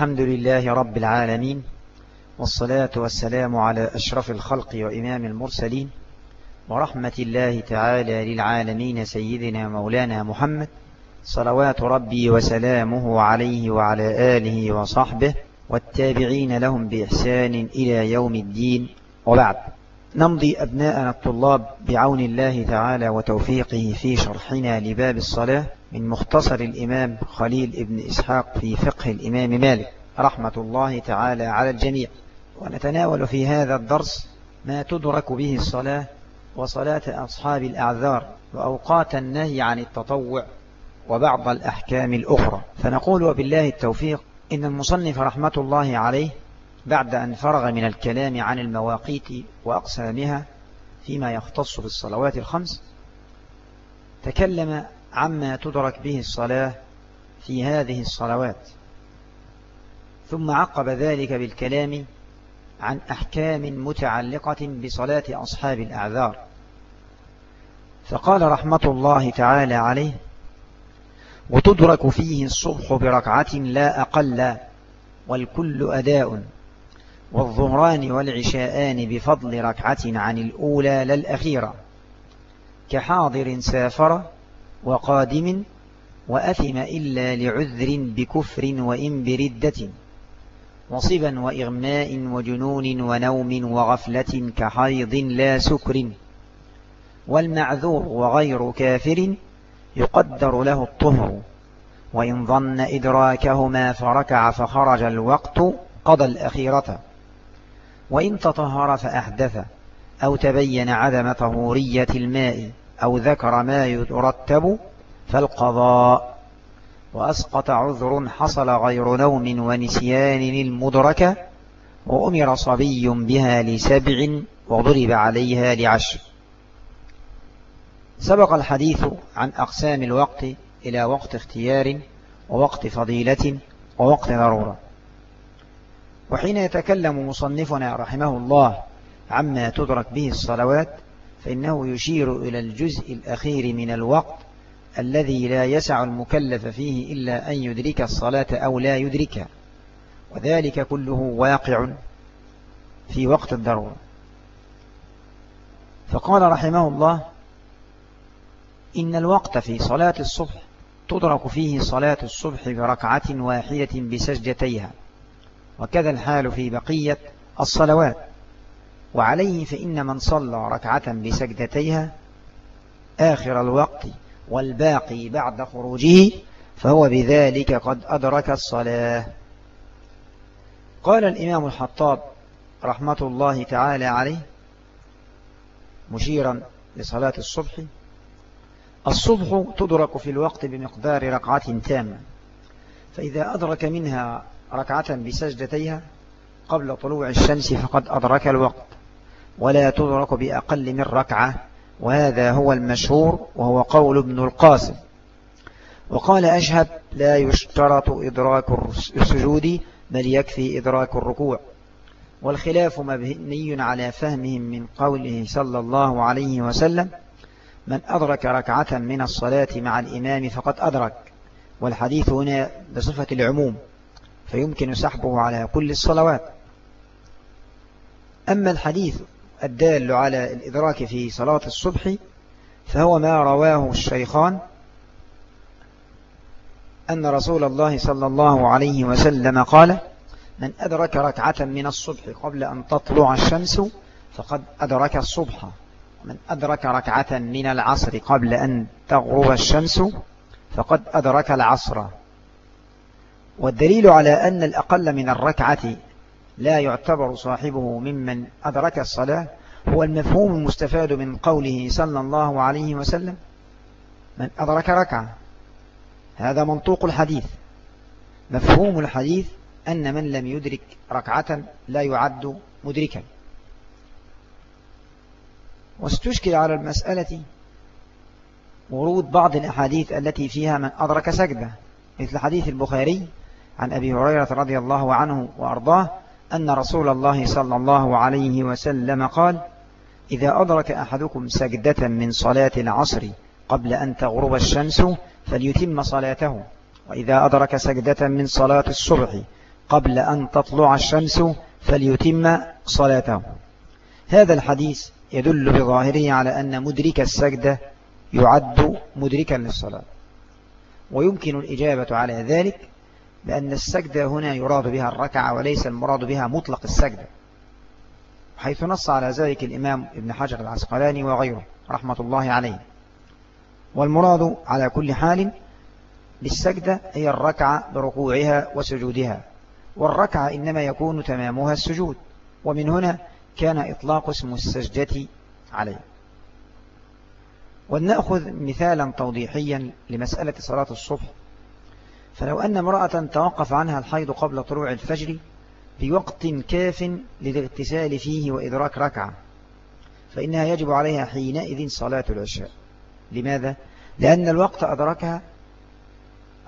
الحمد لله رب العالمين والصلاة والسلام على أشرف الخلق وإمام المرسلين ورحمة الله تعالى للعالمين سيدنا مولانا محمد صلوات ربي وسلامه عليه وعلى آله وصحبه والتابعين لهم بإحسان إلى يوم الدين وبعد. نمضي أبناءنا الطلاب بعون الله تعالى وتوفيقه في شرحنا لباب الصلاة من مختصر الإمام خليل ابن إسحاق في فقه الإمام مالك رحمة الله تعالى على الجميع. ونتناول في هذا الدرس ما تدرك به الصلاة وصلاة أصحاب الأعذار وأوقات النهي عن التطوع وبعض الأحكام الأخرى. فنقول وبالله التوفيق إن المصنف رحمة الله عليه بعد أن فرغ من الكلام عن المواقيت وأقسامها فيما يختص بالصلوات الخمس تكلم عما تدرك به الصلاة في هذه الصلوات. ثم عقب ذلك بالكلام عن أحكام متعلقة بصلاة أصحاب الأعذار. فقال رحمة الله تعالى عليه وتدرك فيه الصبح بركعة لا أقل والكل أداء والظهران والعشاءان بفضل ركعة عن الأولى للأخيرة كحاضر سافر وقادم وأثم إلا لعذر بكفر وإن بردة وصبا وإغماء وجنون ونوم وغفلة كحيض لا سكر والمعذور وغير كافر يقدر له الطهر وإن ظن إدراكهما فركع فخرج الوقت قضى الأخيرة وإن تطهر فأحدث أو تبين عدم طهورية الماء. أو ذكر ما يترتب فالقضاء. وأسقط عذر حصل غير نوم ونسيان المدركة وأمر صبي بها لسبع وضرب عليها لعشر. سبق الحديث عن أقسام الوقت إلى وقت اختيار ووقت فضيلة ووقت ضرورة. وحين يتكلم مصنفنا رحمه الله عما تدرك به الصلوات فإنه يشير إلى الجزء الأخير من الوقت الذي لا يسع المكلف فيه إلا أن يدرك الصلاة أو لا يدركها وذلك كله واقع في وقت الضرورة. فقال رحمه الله إن الوقت في صلاة الصبح تدرك فيه صلاة الصبح بركعة واحدة بسجدتيها. وكذا الحال في بقية الصلوات. وعليه فإن من صلى ركعة بسجدتيها آخر الوقت والباقي بعد خروجه فهو بذلك قد أدرك الصلاة. قال الإمام الحطاب رحمة الله تعالى عليه مشيرا لصلاة الصبح الصبح تدرك في الوقت بمقدار ركعة تامة فإذا أدرك منها ركعة بسجدتيها قبل طلوع الشمس فقد أدرك الوقت. ولا تدرك بأقل من ركعة وهذا هو المشهور وهو قول ابن القاسم. وقال أشهب لا يشترط إدراك السجود بل يكفي إدراك الركوع. والخلاف مبني على فهمهم من قوله صلى الله عليه وسلم من أدرك ركعة من الصلاة مع الإمام فقد أدرك. والحديث هنا بصفة العموم فيمكن سحبه على كل الصلوات. أما الحديث الدال على الإدراك في صلاة الصبح فهو ما رواه الشيخان أن رسول الله صلى الله عليه وسلم قال من أدرك ركعة من الصبح قبل أن تطلع الشمس فقد أدرك الصبح. من أدرك ركعة من العصر قبل أن تغرب الشمس فقد أدرك العصر. والدليل على أن الأقل من الركعة لا يعتبر صاحبه ممن أدرك الصلاة هو المفهوم المستفاد من قوله صلى الله عليه وسلم. من أدرك ركعة. هذا منطوق الحديث. مفهوم الحديث أن من لم يدرك ركعة لا يعد مدركا. واستشكل على المسألة ورود بعض الأحاديث التي فيها من أدرك سجدة مثل حديث البخاري عن أبي هريرة رضي الله عنه وأرضاه أن رسول الله صلى الله عليه وسلم قال إذا أدرك أحدكم سجدة من صلاة العصر قبل أن تغرب الشمس فليتم صلاته وإذا أدرك سجدة من صلاة الصبح قبل أن تطلع الشمس فليتم صلاته. هذا الحديث يدل بظاهره على أن مدرك السجدة يعد مدركا للصلاة ويمكن الإجابة على ذلك بأن السجدة هنا يراد بها الركعة وليس المراد بها مطلق السجدة. حيث نص على ذلك الإمام ابن حجر العسقلاني وغيره رحمة الله عليه. والمراد على كل حال بالسجدة هي الركعة بركوعها وسجودها. والركعة إنما يكون تمامها السجود. ومن هنا كان إطلاق اسم السجدة عليه. ولنأخذ مثالا توضيحيا لمسألة صلاة الصبح. فلو أن امرأة توقف عنها الحيض قبل طلوع الفجر بوقت كاف للاغتسال فيه وإدراك ركعة فإنها يجب عليها حينئذ صلاة العشاء. لماذا؟ لأن الوقت أدركها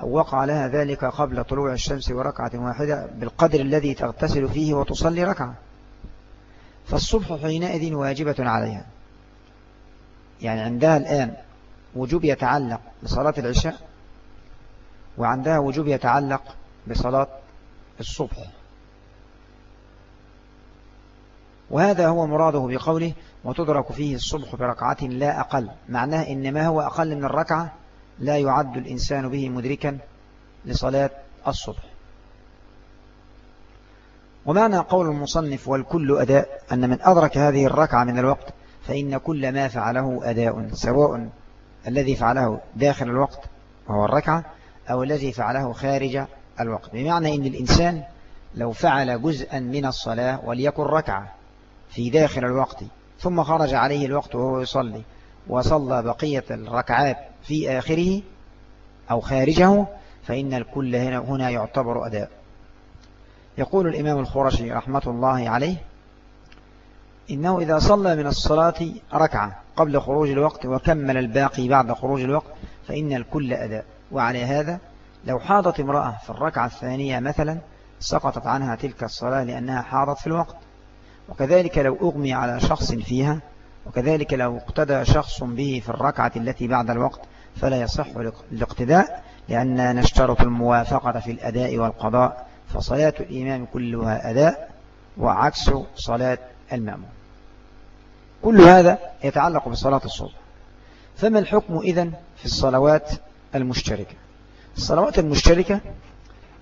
أو وقع لها ذلك قبل طلوع الشمس وركعة واحدة بالقدر الذي تغتسل فيه وتصلي ركعة. فالصبح حينئذ واجبة عليها. يعني عندها الآن وجوب يتعلق بصلاة العشاء وعندها وجوب يتعلق بصلاة الصبح. وهذا هو مراده بقوله وتدرك فيه الصبح بركعة لا أقل معناه إن ما هو أقل من الركعة لا يعد الإنسان به مدركا لصلاة الصبح. ومعنى قول المصنف والكل أداء أن من أدرك هذه الركعة من الوقت فإن كل ما فعله أداء سواء الذي فعله داخل الوقت وهو الركعة أو الذي فعله خارج الوقت. بمعنى أن الإنسان لو فعل جزءا من الصلاة وليكن ركعة في داخل الوقت ثم خرج عليه الوقت وهو يصلي وصلى بقية الركعات في آخره أو خارجه فإن الكل هنا, هنا يعتبر أداء. يقول الإمام الخرشي رحمة الله عليه إنه إذا صلى من الصلاة ركعة قبل خروج الوقت وكمل الباقي بعد خروج الوقت فإن الكل أداء. وعلى هذا لو حاضت امرأة في الركعة الثانية مثلا سقطت عنها تلك الصلاة لأنها حاضت في الوقت. وكذلك لو أغمي على شخص فيها وكذلك لو اقتدى شخص به في الركعة التي بعد الوقت فلا يصح الاقتداء لأننا نشترط الموافقة في الأداء والقضاء فصلاة الإمام كلها أداء وعكس صلاة المأمون كل هذا يتعلق بصلاة الصبح. فما الحكم إذن في الصلوات المشتركة. الصلوات المشتركة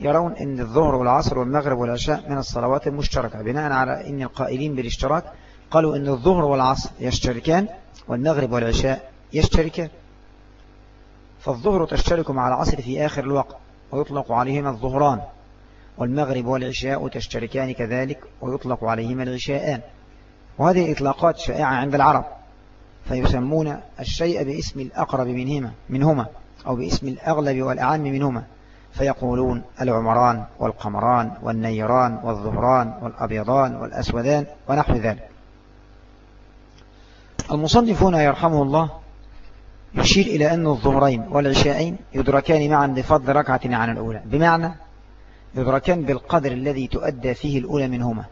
يرون أن الظهر والعصر والمغرب والعشاء من الصلوات المشتركة بناء على أن القائلين بالاشتراك قالوا أن الظهر والعصر يشتركان والمغرب والعشاء يشتركان. فالظهر تشترك مع العصر في آخر الوقت ويطلق عليهما الظهران والمغرب والعشاء تشتركان كذلك ويطلق عليهما العشاءان. وهذه إطلاقات شائعة عند العرب فيسمون الشيء باسم الأقرب منهما منهما. أو باسم الأغلب والأعم منهما فيقولون العمران والقمران والنيران والظهران والأبيضان والأسودان ونحو ذلك. المصنف هنا يرحمه الله يشير إلى أن الظهرين والعشاءين يدركان معا بفضل ركعة عن الأولى. بمعنى يدركان بالقدر الذي تؤدى فيه الأولى منهما.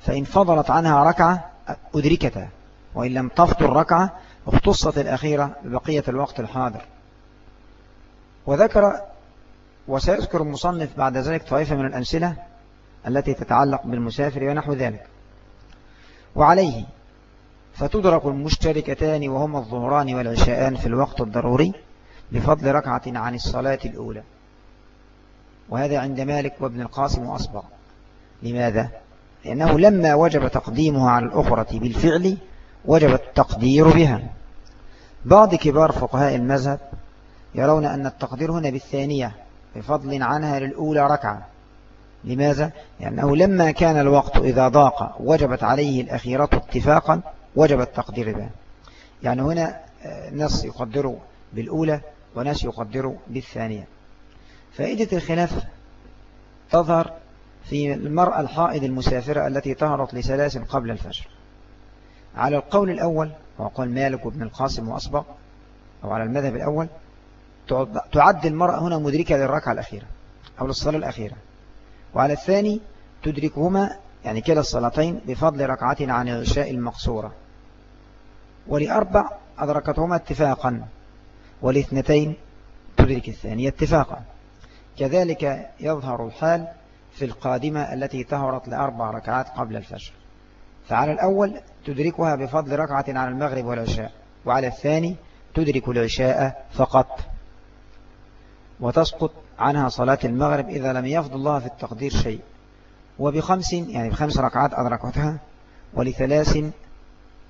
فإن فضلت عنها ركعة أدركتا وإن لم تفضل ركعة اختصت الأخيرة ببقية الوقت الحاضر. وذكر وسيذكر المصنف بعد ذلك طائفة من الأمثلة التي تتعلق بالمسافر ونحو ذلك. وعليه فتدرك المشتركتان وهما الظهران والعشاءان في الوقت الضروري بفضل ركعة عن الصلاة الأولى. وهذا عند مالك وابن القاسم وأصبغ لماذا؟ لأنه لما وجب تقديمها على الأخرى بالفعل وجب التقدير بها. بعض كبار فقهاء المذهب يرون أن التقدير هنا بالثانية بفضل عنها للأولى ركعة. لماذا؟ لأنه لما كان الوقت إذا ضاق وجبت عليه الأخيرة اتفاقا وجب التقدير بها يعني هنا آه، ناس يقدروا بالأولى وناس يقدروا بالثانية. فائدة الخلاف تظهر في المرأة الحائض المسافرة التي طهرت لثلاث قبل الفجر. على القول الأول وقال مالك وابن القاسم وأصبغ أو على المذهب الأول تعد المرأة هنا مدركة للركعة الأخيرة أو للصلاة الأخيرة. وعلى الثاني تدركهما يعني كلا الصلاتين بفضل ركعة عن العشاء المقصورة. ولأربع أدركتهما اتفاقا ولإثنتين تدرك الثانية اتفاقا. كذلك يظهر الحال في القادمة التي تهرت لأربع ركعات قبل الفجر. فعلى الأول تدركها بفضل ركعة على المغرب والعشاء وعلى الثاني تدرك العشاء فقط. وتسقط عنها صلاة المغرب إذا لم يفضل الله في التقدير شيء. وبخمس يعني بخمس ركعات أدركتها ولثلاث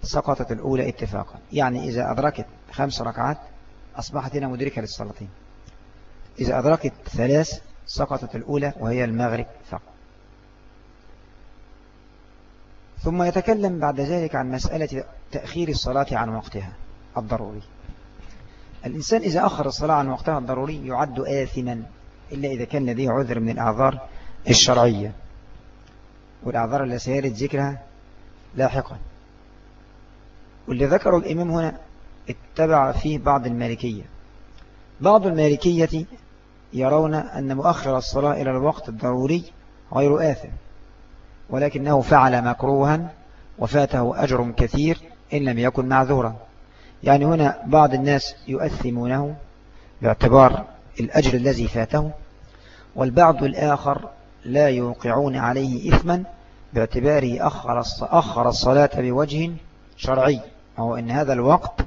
سقطت الأولى اتفاقا. يعني إذا أدركت خمس ركعات أصبحت هنا مدركة للصلاتين إذا أدركت ثلاث سقطت الأولى وهي المغرب فقط. ثم يتكلم بعد ذلك عن مسألة تأخير الصلاة عن وقتها الضروري. الإنسان إذا أخر الصلاة عن وقتها الضروري يعد آثما إلا إذا كان لديه عذر من الأعذار الشرعية. والأعذار التي سيرد ذكرها لاحقا. واللي ذكره الإمام هنا اتبع فيه بعض المالكية. بعض المالكية يرون أن مؤخر الصلاة إلى الوقت الضروري غير آثم ولكنه فعل مكروها وفاته أجر كثير إن لم يكن معذورا يعني هنا بعض الناس يؤثمونه باعتبار الأجر الذي فاته والبعض الآخر لا يوقعون عليه إثما باعتباره أخر, أخر الصلاة بوجه شرعي أو أن هذا الوقت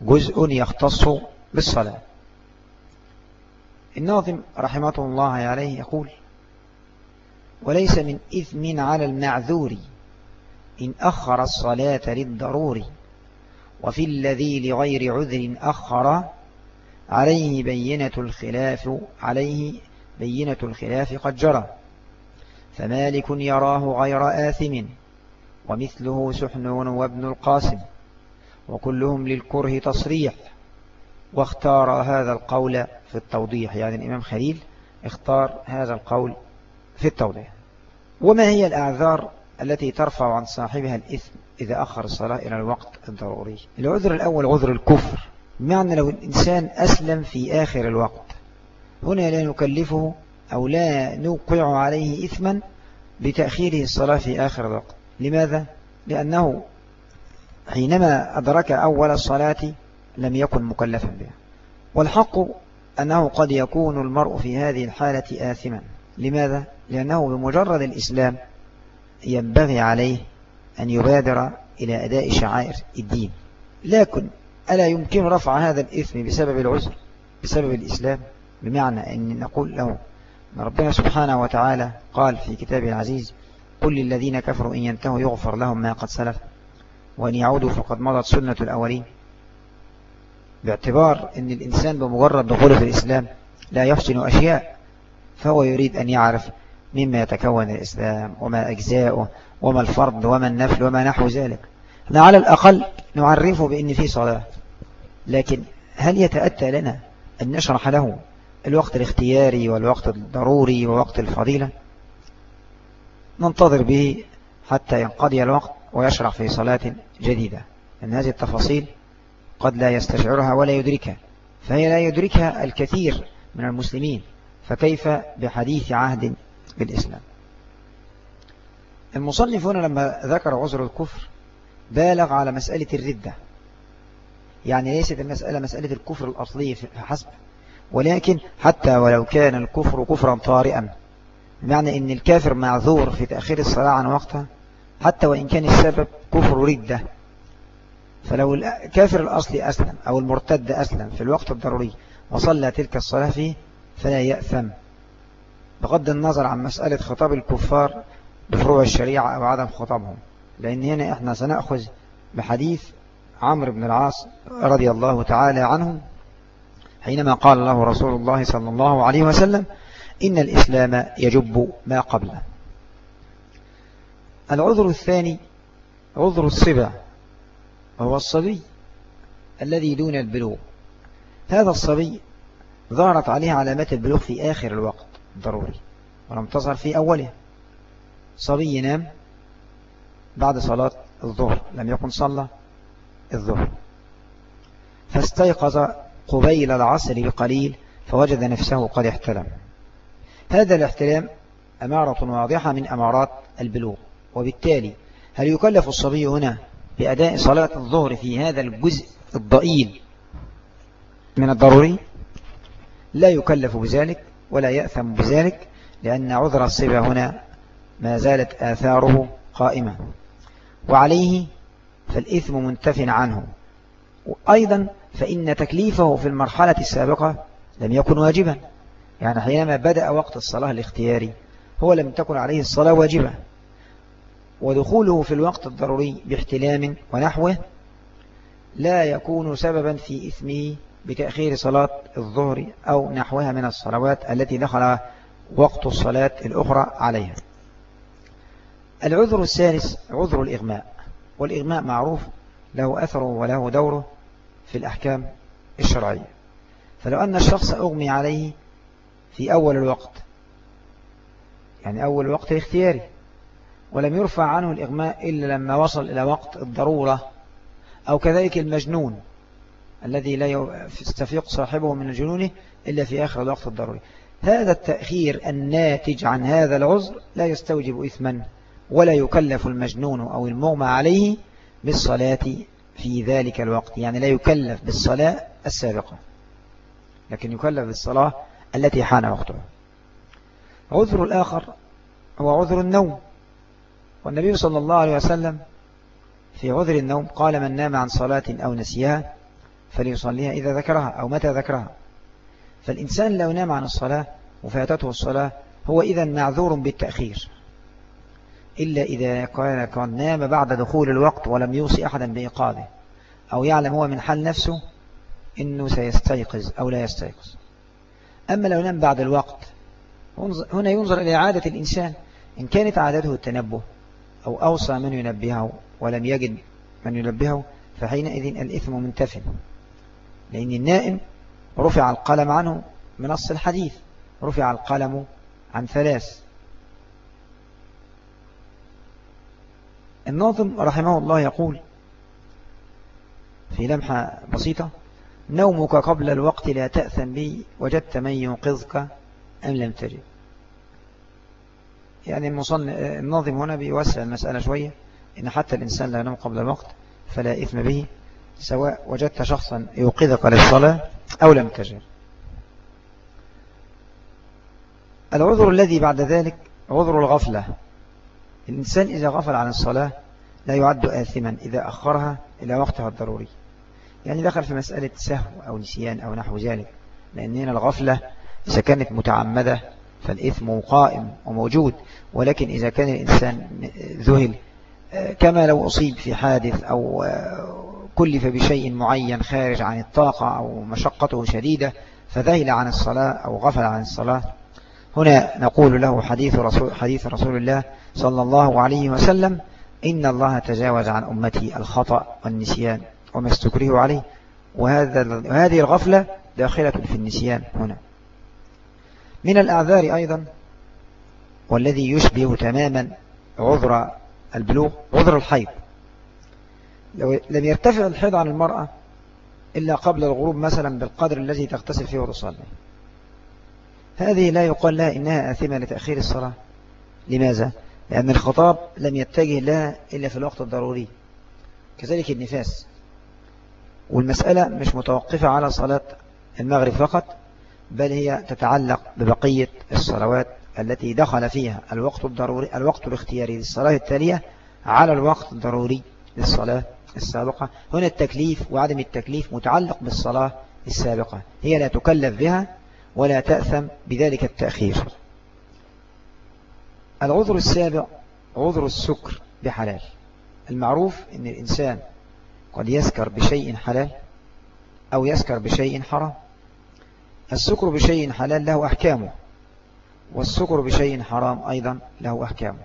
جزء يختص بالصلاة. الناظم رحمة الله عليه يقول وليس من إثم على المعذور إن أخر الصلاة للضرور وفي الذي لغير عذر أخر عليه بينة الخلاف عليه بينة الخلاف قد جرى. فمالك يراه غير آثم ومثله سحنون وابن القاسم وكلهم للكره تصريح. واختار هذا القول في التوضيح. يعني الإمام خليل اختار هذا القول في التوضيح. وما هي الأعذار التي ترفع عن صاحبها الإثم؟ إذا أخر الصلاة إلى الوقت الضروري. العذر الأول عذر الكفر. بمعنى لو الإنسان أسلم في آخر الوقت. هنا لا نكلفه أو لا نوقع عليه إثما بتأخيره الصلاة في آخر الوقت. لماذا؟ لأنه حينما أدرك أول الصلاة لم يكن مكلفا بها. والحق أنه قد يكون المرء في هذه الحالة آثما. لماذا؟ لأنه بمجرد الإسلام ينبغي عليه أن يبادر إلى أداء شعائر الدين. لكن ألا يمكن رفع هذا الإثم بسبب العذر بسبب الإسلام؟ بمعنى أن نقول له ربنا سبحانه وتعالى قال في كتابه العزيز قل للذين كفروا إن ينتهوا يغفر لهم ما قد سلف وأن يعودوا فقد مضت سنة الأولين. باعتبار أن الإنسان بمجرد دخوله في الإسلام لا يحسن أشياء فهو يريد أن يعرف مما يتكون الإسلام وما أجزاؤه وما الفرض وما النفل وما نحو ذلك. على الأقل نعرفه بأن في صلاة. لكن هل يتأتى لنا أن نشرح له الوقت الاختياري والوقت الضروري ووقت الفضيلة؟ ننتظر به حتى ينقضي الوقت ويشرح في صلاة جديدة. أن هذه التفاصيل قد لا يستشعرها ولا يدركها. فهي لا يدركها الكثير من المسلمين. فكيف بحديث عهد بالإسلام؟ المصنف هنا لما ذكر عذر الكفر بالغ على مسألة الردة. يعني ليست المسألة مسألة الكفر الأصلي فحسب ولكن حتى ولو كان الكفر كفرا طارئا بمعنى إن الكافر معذور في تأخير الصلاة عن وقتها حتى وإن كان السبب كفر ردة. فلو الكافر الأصلي أسلم أو المرتد أسلم في الوقت الضروري وصلى تلك الصلاة فيه فلا يأثم. بغض النظر عن مسألة خطاب الكفار بفروع الشريعة أو عدم خطابهم لأن هنا إحنا سنأخذ بحديث عمرو بن العاص رضي الله تعالى عنه حينما قال له رسول الله صلى الله عليه وسلم إن الإسلام يجب ما قبله. العذر الثاني عذر الصبع وهو الصبي الذي دون البلوغ. هذا الصبي ظهرت عليه علامات البلوغ في آخر الوقت ضروري ولم تظهر في أوله. صبي ينام بعد صلاة الظهر. لم يكن صلى الظهر. فاستيقظ قبيل العصر بقليل فوجد نفسه قد احتلم. هذا الاحتلام أمارة واضحة من أمارات البلوغ. وبالتالي هل يكلف الصبي هنا بأداء صلاة الظهر في هذا الجزء الضئيل من الضروري؟ لا يكلف بذلك ولا يأثم بذلك لأن عذر الصبا هنا ما زالت آثاره قائمة. وعليه فالإثم منتف عنه. وأيضا فإن تكليفه في المرحلة السابقة لم يكن واجبا. يعني حينما بدأ وقت الصلاة الاختياري هو لم تكن عليه الصلاة واجبة. ودخوله في الوقت الضروري باحتلام ونحوه لا يكون سببا في إثمه بتأخير صلاة الظهر أو نحوها من الصلوات التي دخل وقت الصلاة الأخرى عليها. العذر الثالث عذر الإغماء والإغماء معروف له أثره وله دوره في الأحكام الشرعية. فلو أن الشخص أغمي عليه في أول الوقت يعني أول الوقت الاختياري ولم يرفع عنه الإغماء إلا لما وصل إلى وقت الضرورة أو كذلك المجنون الذي لا يستفيق صاحبه من جنونه إلا في آخر الوقت الضروري. هذا التأخير الناتج عن هذا العذر لا يستوجب إثما ولا يكلف المجنون أو المغمى عليه بالصلاة في ذلك الوقت. يعني لا يكلف بالصلاة السابقة لكن يكلف بالصلاة التي حان وقتها. عذر الآخر هو عذر النوم. والنبي صلى الله عليه وسلم في عذر النوم قال من نام عن صلاة أو نسيها فليصليها إذا ذكرها أو متى ذكرها. فالإنسان لو نام عن الصلاة وفاتته الصلاة هو إذا معذور بالتأخير. إلا إذا كان قد نام بعد دخول الوقت ولم يوصي أحدا بإيقاظه. أو يعلم هو من حال نفسه إنه سيستيقظ أو لا يستيقظ. أما لو نام بعد الوقت هنا ينظر إلى عادة الإنسان. إن كانت عادته التنبه أو أوصى من ينبهه ولم يجد من ينبهه فحينئذ الإثم منتفن. لأن النائم رفع القلم عنه من أصل الحديث. رفع القلم عن ثلاث. الناظم رحمه الله يقول في لمحة بسيطة نومك قبل الوقت لا تأثم بي وجدت من ينقذك أم لم تجد. يعني الناظم هنا بيوسع المسألة شوية إن حتى الإنسان لا ينام قبل الوقت فلا إثم به سواء وجدت شخصا يوقظك للصلاة أو لم تجد. العذر الذي بعد ذلك عذر الغفلة. الإنسان إذا غفل عن الصلاة لا يعد آثما إذا أخرها إلى وقتها الضروري. يعني دخل في مسألة سهو أو نسيان أو نحو ذلك. لأن هنا الغفلة إذا كانت متعمدة فالإثم قائم وموجود. ولكن إذا كان الإنسان ذهل كما لو أصيب في حادث أو كلف بشيء معين خارج عن الطاقة أو مشقته شديدة فذهل عن الصلاة أو غفل عن الصلاة. هنا نقول له حديث رسول, حديث رسول الله صلى الله عليه وسلم إن الله تجاوز عن أمتي الخطأ والنسيان وما استكره عليه. وهذا وهذه الغفلة داخلة في النسيان هنا. من الأعذار أيضا والذي يشبه تماما عذر البلوغ عذر الحيض. لو لم يرتفع الحيض عن المرأة إلا قبل الغروب مثلا بالقدر الذي تغتسل فيه وتصلي. هذه لا يقال لها إنها آثمة لتأخير الصلاة. لماذا؟ لأن الخطاب لم يتجه لها إلا في الوقت الضروري. كذلك النفاس. والمسألة مش متوقفة على صلاة المغرب فقط بل هي تتعلق ببقية الصلوات التي دخل فيها الوقت الضروري الوقت الاختياري للصلاة التالية على الوقت الضروري للصلاة السابقة. هنا التكليف وعدم التكليف متعلق بالصلاة السابقة. هي لا تكلف بها ولا تأثم بذلك التأخير. العذر السابع عذر السكر بحلال. المعروف أن الإنسان قد يسكر بشيء حلال أو يسكر بشيء حرام. السكر بشيء حلال له أحكامه والسكر بشيء حرام أيضا له أحكامه.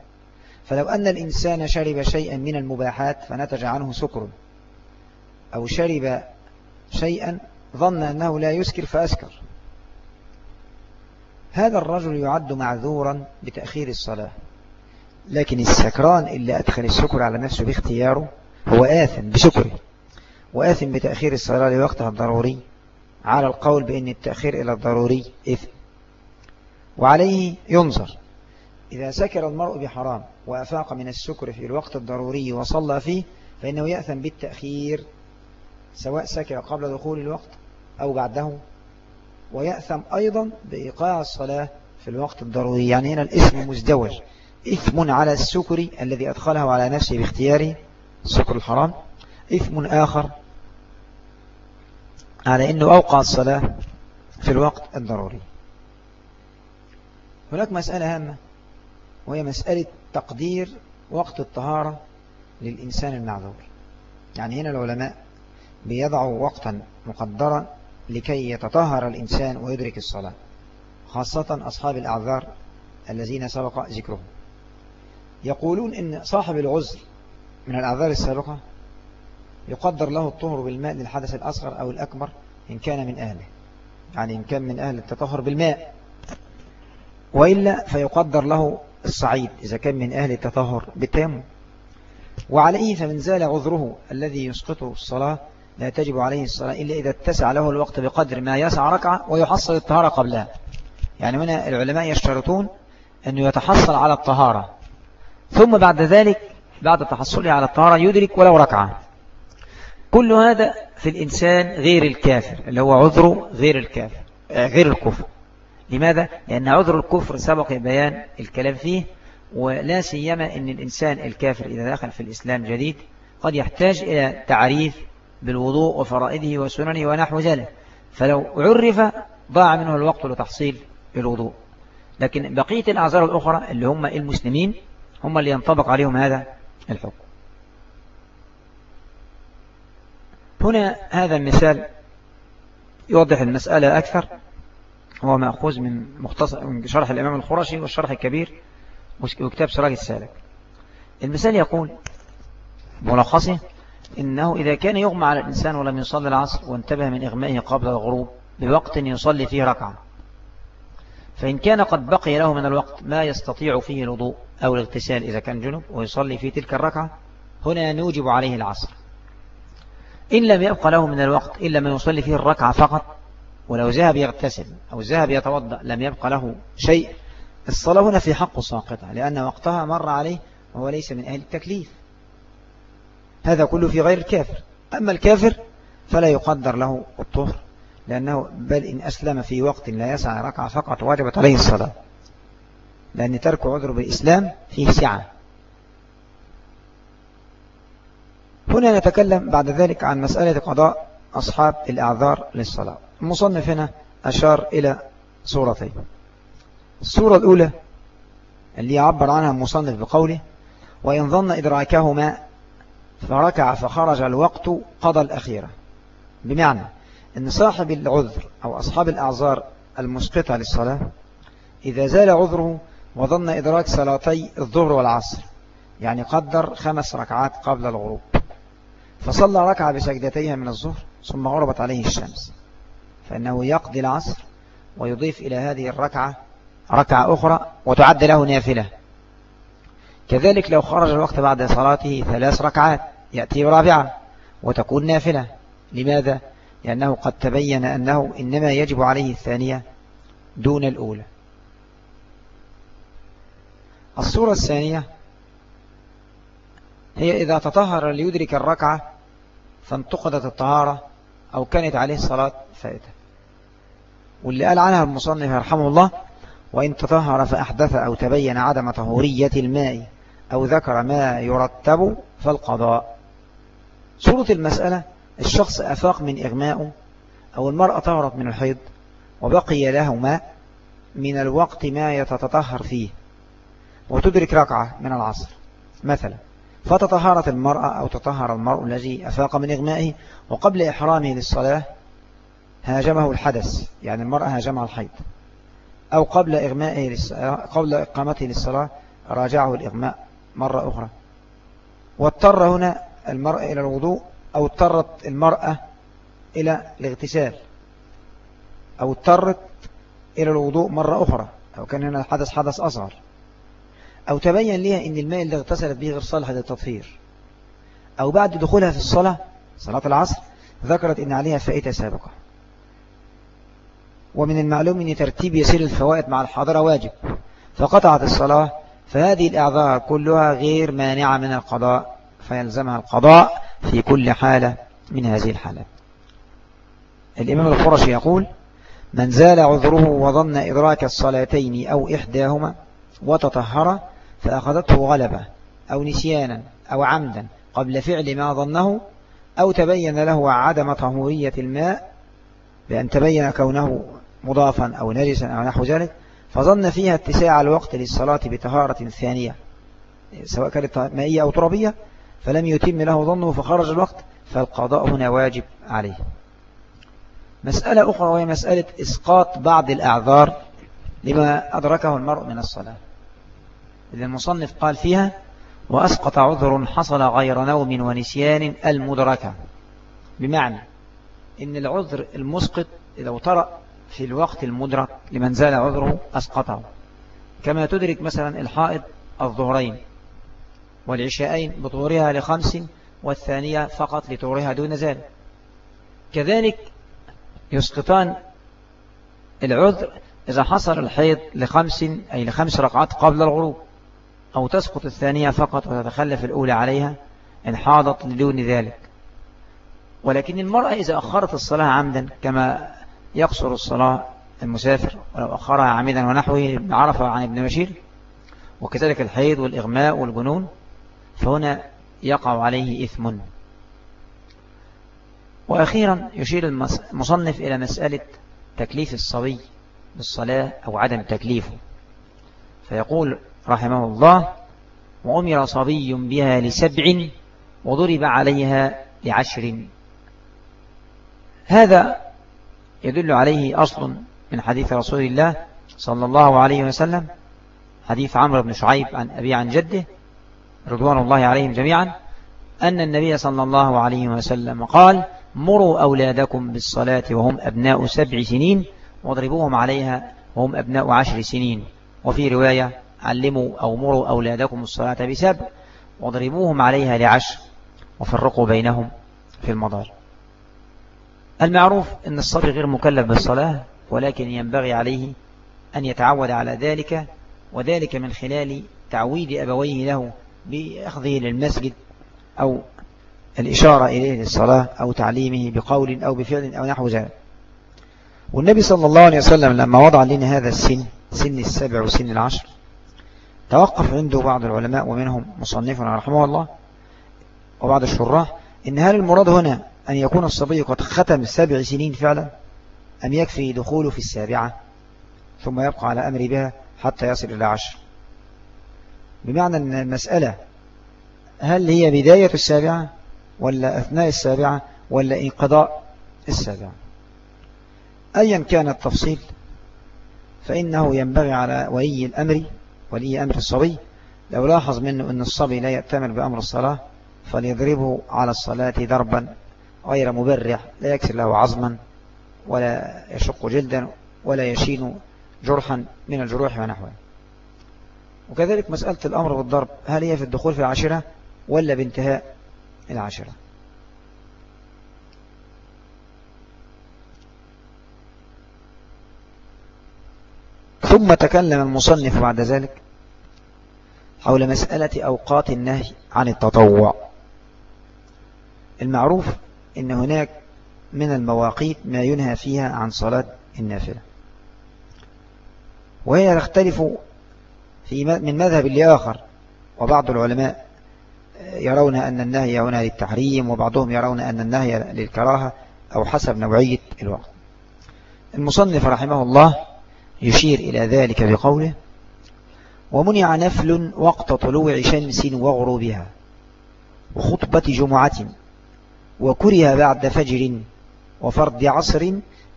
فلو أن الإنسان شرب شيئا من المباحات فنتج عنه سكر أو شرب شيئا ظن أنه لا يسكر فأسكر. هذا الرجل يعد معذورا بتأخير الصلاة. لكن السكران اللي أدخل السكر على نفسه باختياره هو آثم بسكره وآثم بتأخير الصلاة لوقتها الضروري على القول بأن التأخير إلى الضروري إثم. وعليه ينظر. إذا سكر المرء بحرام وأفاق من السكر في الوقت الضروري وصلى فيه فإنه يأثم بالتأخير سواء سكر قبل دخول الوقت أو بعده. ويأثم أيضا بإيقاع الصلاة في الوقت الضروري. يعني هنا الاسم مزدوج. إثم على السكر الذي أدخله على نفسه باختياره السكر الحرام. إثم آخر على أنه أوقع الصلاة في الوقت الضروري. هناك مسألة هامة وهي مسألة تقدير وقت الطهارة للإنسان المعذور. يعني هنا العلماء بيضعوا وقتا مقدرا لكي يتطهر الإنسان ويدرك الصلاة خاصة أصحاب الأعذار الذين سبق ذكرهم. يقولون إن صاحب العذر من الأعذار السابقة يقدر له الطهر بالماء للحدث الأصغر أو الأكبر إن كان من أهله يعني إن كان من أهل التطهر بالماء. وإلا فيقدر له الصعيد إذا كان من أهل التطهر بالتيمم. وعليه فمن زال عذره الذي يسقطه الصلاة لا تجب عليه الصلاة إلا إذا اتسع له الوقت بقدر ما يسع ركعة ويحصل الطهارة قبلها. يعني هنا العلماء يشترطون أنه يتحصل على الطهارة. ثم بعد ذلك بعد تحصله على الطهارة يدرك ولو ركعة. كل هذا في الإنسان غير الكافر اللي هو عذره غير الكافر آه، غير الكفر. لماذا؟ لأن عذر الكفر سبق بيان الكلام فيه ولا سيما أن الإنسان الكافر إذا دخل في الإسلام جديد قد يحتاج إلى تعريف بالوضوء وفرائده وسننه ونحو ذلك. فلو عرف ضاع منه الوقت لتحصيل الوضوء. لكن بقية الأعذار الأخرى اللي هم المسلمين هم اللي ينطبق عليهم هذا الحكم. هنا هذا المثال يوضح المسألة أكثر. هو مأخوذ من مختصر من شرح الإمام الخرشي والشرح الكبير وكتاب سراج السالك. المثال يقول ملخصه إنه إذا كان يغمى على الإنسان ولم يصلي العصر وانتبه من إغمائه قبل الغروب بوقت يصلي فيه ركعة. فإن كان قد بقي له من الوقت ما يستطيع فيه الوضوء أو الاغتسال إذا كان جنب ويصلي في تلك الركعة هنا نوجب عليه العصر. إن لم يبقى له من الوقت إلا ما يصلي فيه الركعة فقط ولو ذهب يغتسل أو ذهب يتوضأ لم يبقى له شيء الصلاة هنا في حق ساقطة لأن وقتها مر عليه وهو ليس من أهل التكليف. هذا كله في غير الكافر. أما الكافر فلا يقدر له الطهر لأنه بل إن أسلم في وقت لا يسعى ركعة فقط واجبت عليه الصلاة. لأن ترك عذر بالإسلام فيه سعة. هنا نتكلم بعد ذلك عن مسألة قضاء أصحاب الأعذار للصلاة. المصنف هنا أشار إلى صورتين. الصورة الأولى اللي يعبر عنها المصنف بقوله وإن ظن إدراكهما فركع فخرج الوقت قضى الأخيرة. بمعنى أن صاحب العذر أو أصحاب الأعذار المسقطة للصلاة إذا زال عذره وظن إدراك صلاتي الظهر والعصر يعني قدر خمس ركعات قبل الغروب فصلى ركعة بسجدتيها من الظهر ثم غربت عليه الشمس فإنه يقضي العصر ويضيف إلى هذه الركعة ركعة أخرى وتعد له نافلة. كذلك لو خرج الوقت بعد صلاته ثلاث ركعات يأتي رابعة وتكون نافلة. لماذا؟ لأنه قد تبين أنه إنما يجب عليه الثانية دون الأولى. الصورة الثانية هي إذا تطهر ليدرك الركعة فانتقدت الطهارة أو كانت عليه الصلاة فائتة. واللي قال عنها المصنف يرحمه الله وإن تطهر فأحدث أو تبين عدم طهورية الماء. أو ذكر ما يرتب فالقضاء صورة المسألة الشخص أفاق من إغماء أو المرأة طهرت من الحيض وبقي له ماء من الوقت ما يتطهر فيه وتدرك ركعة من العصر. مثلا فتطهرت المرأة أو تطهر المرء الذي أفاق من إغمائه وقبل إحرامه للصلاة هاجمه الحدث يعني المرأة هاجمها الحيض أو قبل إغمائه قبل إقامته للصلاة راجعه الإغماء. مرة أخرى. واضطر هنا المرأة إلى الوضوء أو اضطرت المرأة إلى الاغتسال أو اضطرت إلى الوضوء مرة أخرى أو كان هنا الحدث حدث أصغر. أو تبين لها أن الماء اللي اغتسلت به غير صالح للتطهير. أو بعد دخولها في الصلاة صلاة العصر ذكرت أن عليها فائدة سابقة. ومن المعلوم أن ترتيب يسير الفوائد مع الحاضرة واجب. فقطعت الصلاة فهذه الأعذار كلها غير مانعة من القضاء فيلزمها القضاء في كل حالة من هذه الحالات. الإمام الخرشي يقول من زال عذره وظن إدراك الصلاتين أو إحداهما وتطهر فأخذته غلبة أو نسيانا أو عمدا قبل فعل ما ظنه أو تبين له عدم طهورية الماء بأن تبين كونه مضافا أو نجسا أو نحو ذلك فظن فيها اتساع الوقت للصلاة بطهارة ثانية سواء كانت مائية أو ترابية فلم يتم له ظنه فخرج الوقت فالقضاء هنا واجب عليه. مسألة أخرى وهي مسألة إسقاط بعض الأعذار لما أدركه المرء من الصلاة. إذا المصنف قال فيها وأسقط عذر حصل غير نوم ونسيان المدركة. بمعنى إن العذر المسقط لو طرأ في الوقت المدرك لمن زال عذره أسقطه. كما تدرك مثلا الحائض الظهرين والعشاءين بطورها لخمس والثانية فقط لطورها دون ذلك. كذلك يسقطان العذر إذا حصل الحيض لخمس أي لخمس ركعات قبل الغروب أو تسقط الثانية فقط وتتخلف الأولى عليها إن حاضت لدون ذلك. ولكن المرأة إذا أخرت الصلاة عمدا كما يقصر الصلاة المسافر ولو أخرها عمدا ونحوه عرفة عن ابن بشير وكذلك الحيض والإغماء والجنون فهنا يقع عليه إثم. وأخيرا يشير المصنف إلى مسألة تكليف الصبي بالصلاة أو عدم تكليفه. فيقول رحمه الله وأمر صبي بها لسبع وضرب عليها لعشر. هذا يدل عليه أصل من حديث رسول الله صلى الله عليه وسلم حديث عمرو بن شعيب عن أبي عن جده رضوان الله عليهم جميعا أن النبي صلى الله عليه وسلم قال مروا أولادكم بالصلاة وهم أبناء سبع سنين واضربوهم عليها وهم أبناء عشر سنين. وفي رواية علموا أو مروا أولادكم الصلاة بسبع واضربوهم عليها لعشر. وفرقوا بينهم في المضار المعروف أن الصبي غير مكلف بالصلاة ولكن ينبغي عليه أن يتعود على ذلك وذلك من خلال تعويد أبويه له بأخذه للمسجد أو الإشارة إليه للصلاة أو تعليمه بقول أو بفعل أو نحو ذلك. والنبي صلى الله عليه وسلم لما وضع لنا هذا السن سن السبع وسن العشر توقف عنده بعض العلماء ومنهم مصنفنا رحمه الله وبعض الشراح إن هل المراد هنا أن يكون الصبي قد ختم السبع سنين فعلا؟ أم يكفي دخوله في السابعة ثم يبقى على أمر بها حتى يصل إلى عشر؟ بمعنى أن المسألة هل هي بداية السابعة ولا أثناء السابعة ولا انقضاء السابعة؟ أيا كان التفصيل فإنه ينبغي على ولي الأمر ولي أمر الصبي لو لاحظ منه أن الصبي لا يأتمر بأمر الصلاة فليضربه على الصلاة ضربا. غير مبرح لا يكسر له عظما ولا يشق جلدا ولا يشين جرحا من الجروح ونحوه. وكذلك مسألة الأمر بالضرب هل هي في الدخول في العشرة ولا بانتهاء العشرة ثم تكلم المصنف بعد ذلك حول مسألة أوقات النهي عن التطوع. المعروف إن هناك من المواقيت ما ينهى فيها عن صلاة النافلة. وهي تختلف في من مذهب لآخر وبعض العلماء يرون أن النهي هنا للتحريم وبعضهم يرون أن النهي للكراهة أو حسب نوعية الوقت. المصنف رحمه الله يشير إلى ذلك بقوله ومنع نفل وقت طلوع شمس وغروبها وخطبة جمعة وكره بعد فجر وفرد عصر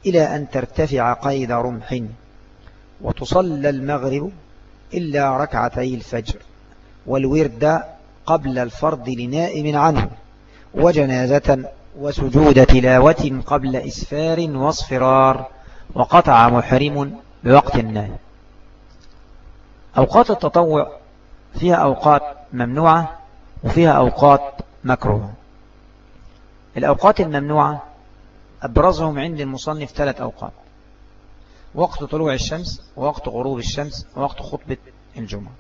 إلى أن ترتفع قيد رمح. وتصلى المغرب إلا ركعتي الفجر والورد قبل الفرض لنائم عنه وجنازة وسجود تلاوة قبل إسفار واصفرار وقطع محرم بوقت النهي أوقات التطوع فيها أوقات ممنوعة وفيها أوقات مكروهة. الأوقات الممنوعة أبرزهم عند المصنف ثلاث أوقات. وقت طلوع الشمس ووقت غروب الشمس ووقت خطبة الجمعة.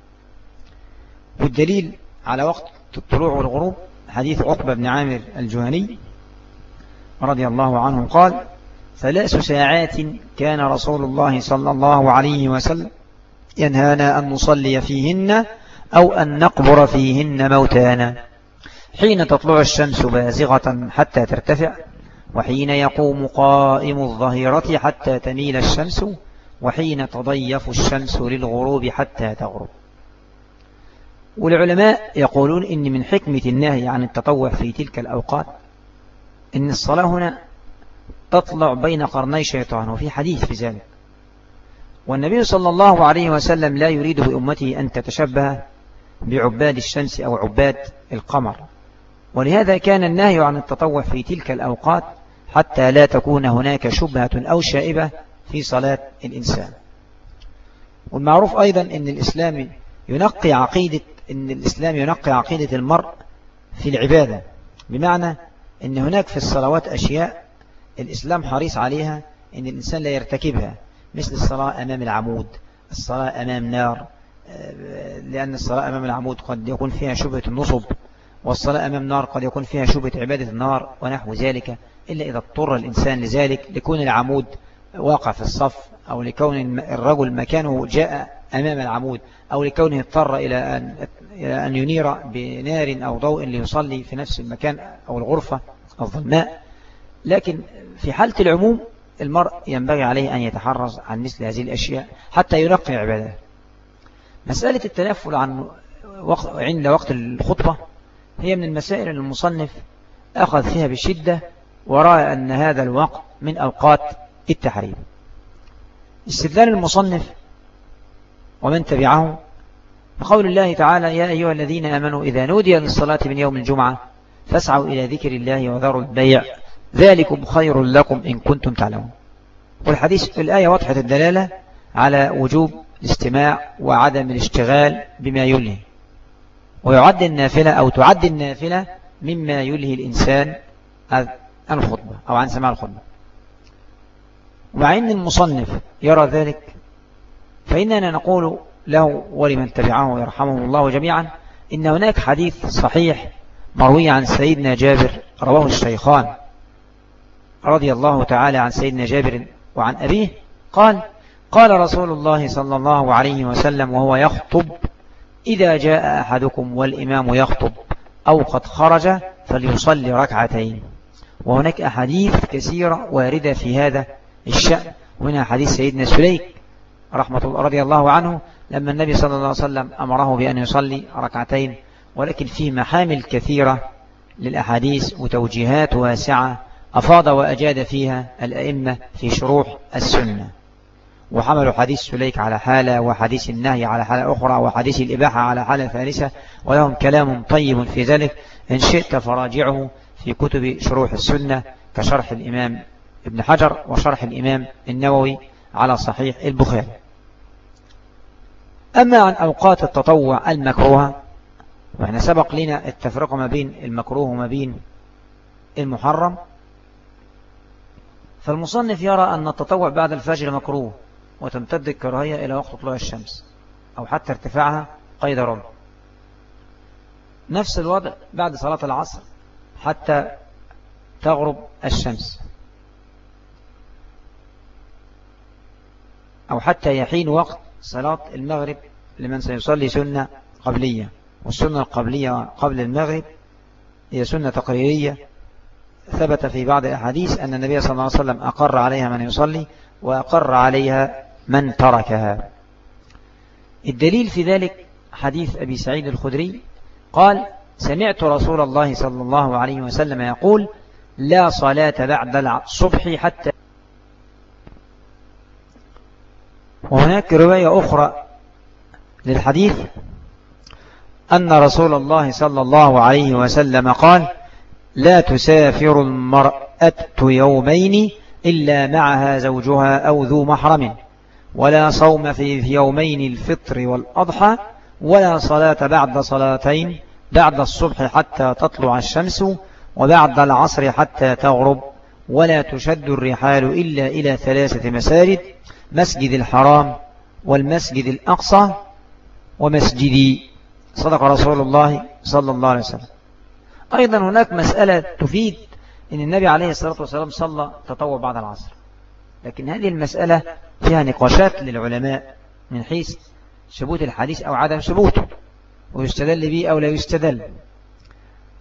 والدليل على وقت الطلوع والغروب حديث عقبة بن عامر الجهني رضي الله عنه قال ثلاث ساعات كان رسول الله صلى الله عليه وسلم ينهانا أن نصلي فيهن أو أن نقبر فيهن موتانا. حين تطلع الشمس بازغة حتى ترتفع وحين يقوم قائم الظهيرة حتى تميل الشمس وحين تضيف الشمس للغروب حتى تغرب. والعلماء يقولون إن من حكمة النهي عن التطوع في تلك الأوقات إن الصلاة هنا تطلع بين قرني شيطان وفي حديث في ذلك. والنبي صلى الله عليه وسلم لا يريد بأمته أن تتشبه بعباد الشمس أو عباد القمر. ولهذا كان النهي عن التطوع في تلك الأوقات حتى لا تكون هناك شبهة أو شائبة في صلاة الإنسان. والمعروف أيضا أن الإسلام ينقي عقيدة أن الإسلام ينقي عقيدة المرء في العبادة. بمعنى أن هناك في الصلوات أشياء الإسلام حريص عليها أن الإنسان لا يرتكبها مثل الصلاة أمام العمود الصلاة أمام نار لأن الصلاة أمام العمود قد يكون فيها شبهة النصب. والصلاة أمام نار قد يكون فيها شبهة عبادة النار ونحو ذلك إلا إذا اضطر الإنسان لذلك لكون العمود واقع في الصف أو لكون الرجل مكانه جاء أمام العمود أو لكونه اضطر إلى أن, إلى أن ينير بنار أو ضوء ليصلي في نفس المكان أو الغرفة الظلماء لكن في حالة العموم المرء ينبغي عليه أن يتحرز عن مثل هذه الأشياء حتى ينقي عباده مسألة التنفل عن وقت عند وقت الخطبة هي من المسائل المصنف أخذ فيها بشدة ورأى أن هذا الوقت من أوقات التحريم. استدلال المصنف ومن تبعه بقول الله تعالى يا أيها الذين أمنوا إذا نودي للصلاة من يوم الجمعة فاسعوا إلى ذكر الله وذروا البيع. ذلكم خير لكم إن كنتم تعلمون. والحديث الآية وضحت الدلالة على وجوب الاستماع وعدم الاشتغال بما يلهي. ويعد النافلة أو تعد النافلة مما يلهي الإنسان الخطبة أو عن سماع الخطبة. ومع أن المصنف يرى ذلك فإننا نقول له ولمن تبعه يرحمه الله جميعا إن هناك حديث صحيح مروي عن سيدنا جابر رواه الشيخان رضي الله تعالى عن سيدنا جابر وعن أبيه قال قال رسول الله صلى الله عليه وسلم وهو يخطب إذا جاء أحدكم والإمام يخطب أو قد خرج فليصلي ركعتين. وهناك أحاديث كثيرة واردة في هذا الشأن. هنا حديث سيدنا سليك رحمة الله رضي الله عنه لما النبي صلى الله عليه وسلم أمره بأن يصلي ركعتين ولكن فيه محامل كثيرة للأحاديث وتوجيهات واسعة أفاض وأجاد فيها الأئمة في شروح السنة. وحملوا حديث سليك على حالة وحديث النهي على حالة أخرى وحديث الإباحة على حالة ثالثة ولهم كلام طيب في ذلك. إن شئت فراجعه في كتب شروح السنة كشرح الإمام ابن حجر وشرح الإمام النووي على صحيح البخاري. أما عن أوقات التطوع المكروهة وإحنا سبق لنا التفرق ما بين المكروه وما بين المحرم فالمصنف يرى أن التطوع بعد الفجر مكروه. وتمتد الكراهية إلى وقت طلوع الشمس أو حتى ارتفاعها قيد ربع نفس الوضع بعد صلاة العصر حتى تغرب الشمس. أو حتى يحين وقت صلاة المغرب لمن سيصلي سنة قبلية. والسنة القبلية قبل المغرب هي سنة تقريرية. ثبت في بعض الأحاديث أن النبي صلى الله عليه وسلم أقر عليها من يصلي وأقر عليها من تركها. الدليل في ذلك حديث أبي سعيد الخدري قال سمعت رسول الله صلى الله عليه وسلم يقول لا صلاة بعد الصبح حتى وهناك رواية أخرى للحديث أن رسول الله صلى الله عليه وسلم قال لا تسافر المرأة يومين إلا معها زوجها أو ذو محرم. ولا صوم في يومين الفطر والأضحى ولا صلاة بعد صلاتين بعد الصبح حتى تطلع الشمس وبعد العصر حتى تغرب. ولا تشد الرحال إلا إلى ثلاثة مساجد مسجد الحرام والمسجد الأقصى ومسجدي صدق رسول الله صلى الله عليه وسلم. أيضا هناك مسألة تفيد أن النبي عليه الصلاة والسلام صلى تطوع بعد العصر. لكن هذه المسألة فيها نقاشات للعلماء من حيث ثبوت الحديث أو عدم ثبوته ويستدل به أو لا يستدل.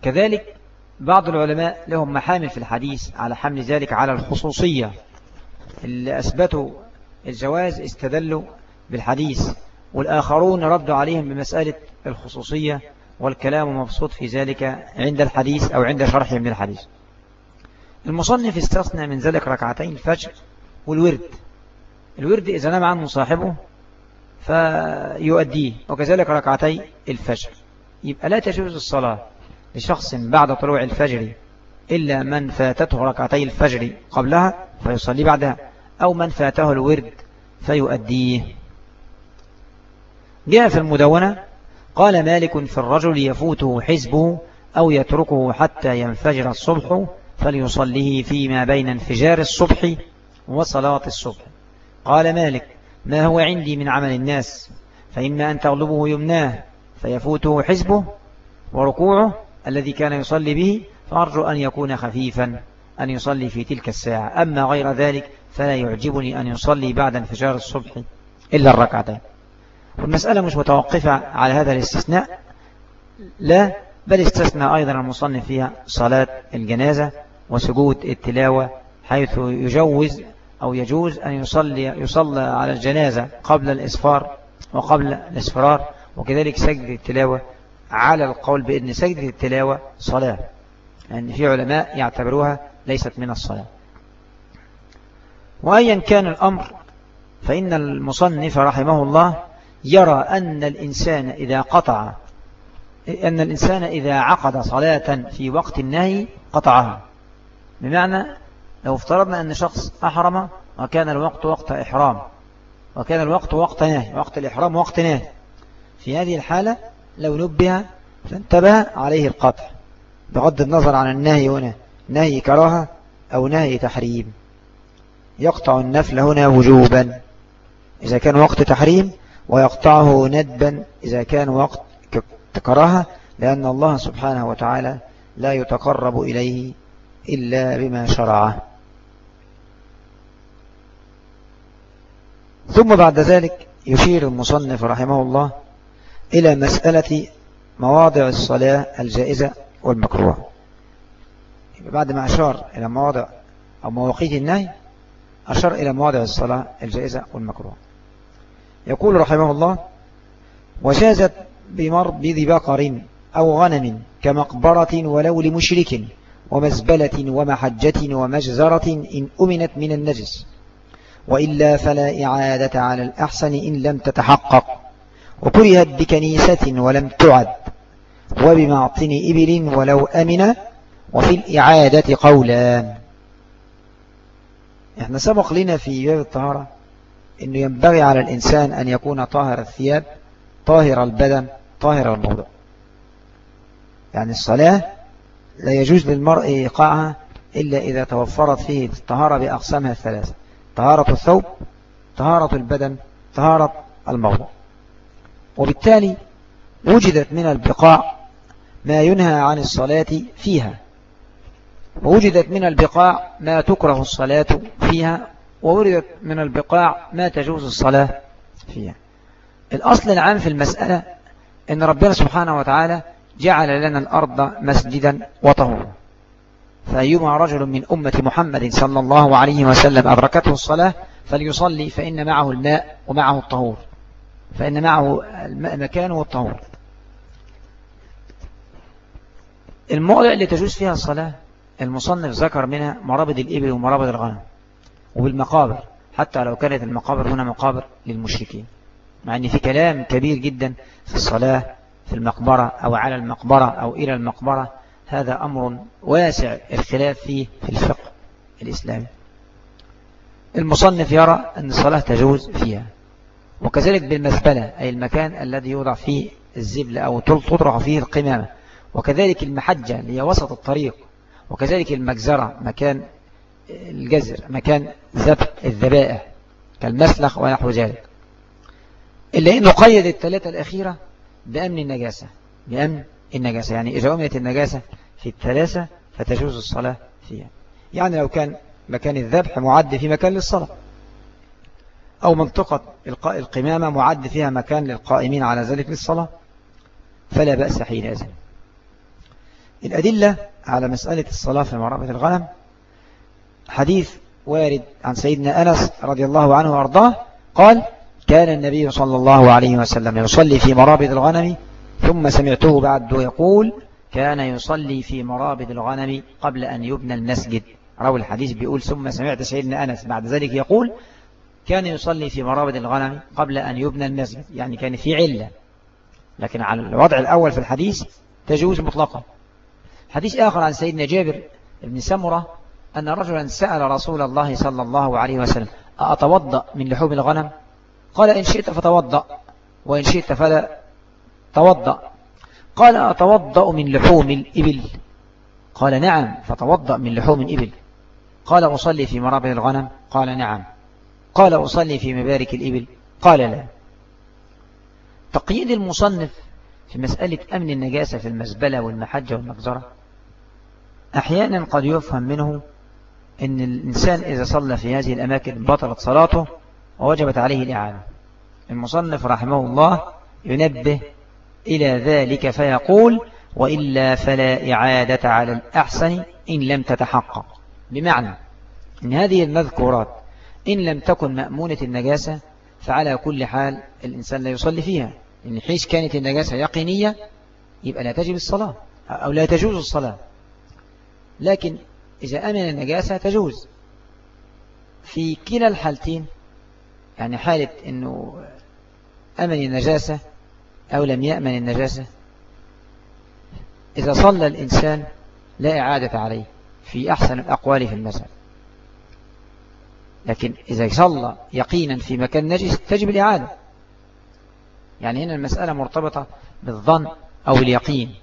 كذلك بعض العلماء لهم محامل في الحديث على حمل ذلك على الخصوصية. اللي أثبتوا الجواز استدلوا بالحديث والآخرون ردوا عليهم بمسألة الخصوصية والكلام مبسوط في ذلك عند الحديث أو عند شرحهم للحديث المصنف استثنى من ذلك ركعتين الفجر والورد. الورد إذا نام عنه صاحبه فيؤديه وكذلك ركعتي الفجر. يبقى لا تجوز الصلاة لشخص بعد طلوع الفجر إلا من فاتته ركعتي الفجر قبلها فيصلي بعدها أو من فاته الورد فيؤديه. جاء في المدونة قال مالك في الرجل يفوته حزبه أو يتركه حتى ينفجر الصبح فليصليه فيما بين انفجار الصبح وصلاة الصبح. قال مالك ما هو عندي من عمل الناس؟ فإما أن تغلبه يمناه فيفوته حزبه وركوعه الذي كان يصلي به فأرجو أن يكون خفيفا أن يصلي في تلك الساعة. أما غير ذلك فلا يعجبني أن يصلي بعد انفجار الصبح إلا الركعتين. والمسألة مش متوقفة على هذا الاستثناء لا بل استثنى أيضا المصنف فيها صلاة الجنازة وسجود التلاوة حيث يجوز أو يجوز أن يصلي يصلى على الجنازة قبل الإسفار وقبل الإسفرار وكذلك سجد التلاوة على القول بأن سجد التلاوة صلاة لأن يعني في علماء يعتبروها ليست من الصلاة. وأيا كان الأمر فإن المصنف رحمه الله يرى أن الإنسان إذا قطع أن الإنسان إذا عقد صلاة في وقت النهي قطعها بمعنى لو افترضنا أن شخص أحرم وكان الوقت وقت إحرام. وكان الوقت وقت نهي وقت الإحرام وقت نهي. في هذه الحالة لو نبه فانتبه عليه القطع. بغض النظر عن النهي هنا نهي كراهة أو نهي تحريم. يقطع النفل هنا وجوبا. إذا كان وقت تحريم ويقطعه ندبا. إذا كان وقت كراهة لأن الله سبحانه وتعالى لا يتقرب إليه إلا بما شرعه. ثم بعد ذلك يشير المصنف رحمه الله إلى مسألة مواضع الصلاة الجائزة والمكروه بعد ما أشار إلى مواضع أو مواقيت النهي أشار إلى مواضع الصلاة الجائزة والمكروه يقول رحمه الله وجازت بمربض بقر أو غنم كمقبرة ولو لمشرك ومزبلة ومحجة ومجزرة إن أمنت من النجس وإلا فلا إعادة على الأحسن إن لم تتحقق. وكرهت بكنيسة ولم تعد. وبمعطن إبل ولو أمن. وفي الإعادة قولان إحنا سبق لنا في باب الطهارة إنه ينبغي على الإنسان أن يكون طاهر الثياب طاهر البدن طاهر الموضع. يعني الصلاة لا يجوز للمرء إيقاعها إلا إذا توفرت فيه الطهارة بأقسامها الثلاثة. طهارة الثوب طهارة البدن طهارة الموضع. وبالتالي وجدت من البقاع ما ينهى عن الصلاة فيها. ووجدت من البقاع ما تكره الصلاة فيها ووردت من البقاع ما تجوز الصلاة فيها. الأصل العام في المسألة أن ربنا سبحانه وتعالى جعل لنا الأرض مسجدا وطهورا. فأيما رجل من أمة محمد صلى الله عليه وسلم أدركته الصلاة فليصلي فإن معه الماء ومعه الطهور. فإن معه المكان والطهور الموضع اللي تجوز فيها الصلاة المصنف ذكر منها مرابد الإبل ومرابد الغنم وبالمقابر حتى لو كانت المقابر هنا مقابر للمشركين. مع أن في كلام كبير جدا في الصلاة في المقبرة أو على المقبرة أو إلى المقبرة هذا أمر واسع الخلاف فيه في الفقه الإسلامي. المصنف يرى أن الصلاة تجوز فيها وكذلك بالمزبلة أي المكان الذي يوضع فيه الزبل أو تطرح فيه القمامة وكذلك المحجة اللي هي وسط الطريق وكذلك المجزرة مكان الجزر مكان ذبح الذبائح كالمسلخ ونحو ذلك. إلا أنه قيد الثلاثة الأخيرة بأمن النجاسة بأمن النجاسة. يعني إذا أمنت النجاسة في الثلاثة فتجوز الصلاة فيها. يعني لو كان مكان الذبح معد في مكان للصلاة. أو منطقة القمامة معد فيها مكان للقائمين على ذلك للصلاة. فلا بأس حينئذ الأدلة على مسألة الصلاة في مرابة الغنم حديث وارد عن سيدنا أنس رضي الله عنه وأرضاه قال كان النبي صلى الله عليه وسلم يصلي في مرابض الغنم ثم سمعته بعد يقول كان يصلي في مرابض الغنم قبل أن يبنى المسجد. روى الحديث بيقول ثم سمعت سيدنا أنس بعد ذلك يقول كان يصلي في مرابض الغنم قبل أن يبنى المسجد. يعني كان في علة. لكن على الوضع الأول في الحديث تجوز مطلقا. حديث آخر عن سيدنا جابر بن سمرة أن رجلا سأل رسول الله صلى الله عليه وسلم أتوضأ من لحوم الغنم؟ قال إن شئت فتوضأ وإن شئت فلا توضأ. قال أتوضأ من لحوم الإبل. قال نعم فتوضأ من لحوم الإبل. قال أصلي في مرابط الغنم. قال نعم. قال أصلي في مبارك الإبل. قال لا. تقييد المصنف في مسألة أمن النجاسة في المزبلة والمحجة والمجزرة. أحيانا قد يفهم منه أن الإنسان إذا صلى في هذه الأماكن بطلت صلاته ووجبت عليه الإعانة. المصنف رحمه الله ينبه إلى ذلك فيقول وإلا فلا إعادة على الأحسن إن لم تتحقق. بمعنى أن هذه المذكورات إن لم تكن مأمونة النجاسة فعلى كل حال الإنسان لا يصلي فيها. إن حيث كانت النجاسة يقينية يبقى لا تجب الصلاة أو لا تجوز الصلاة. لكن إذا أمن النجاسة تجوز. في كلا الحالتين يعني حالة أنه أمن النجاسة أو لم يأمن النجاسة. إذا صلى الإنسان لا إعادة عليه في أحسن الأقوال في المسألة لكن إذا صلى يقينا في مكان نجس تجب الإعادة. يعني هنا المسألة مرتبطة بالظن أو اليقين.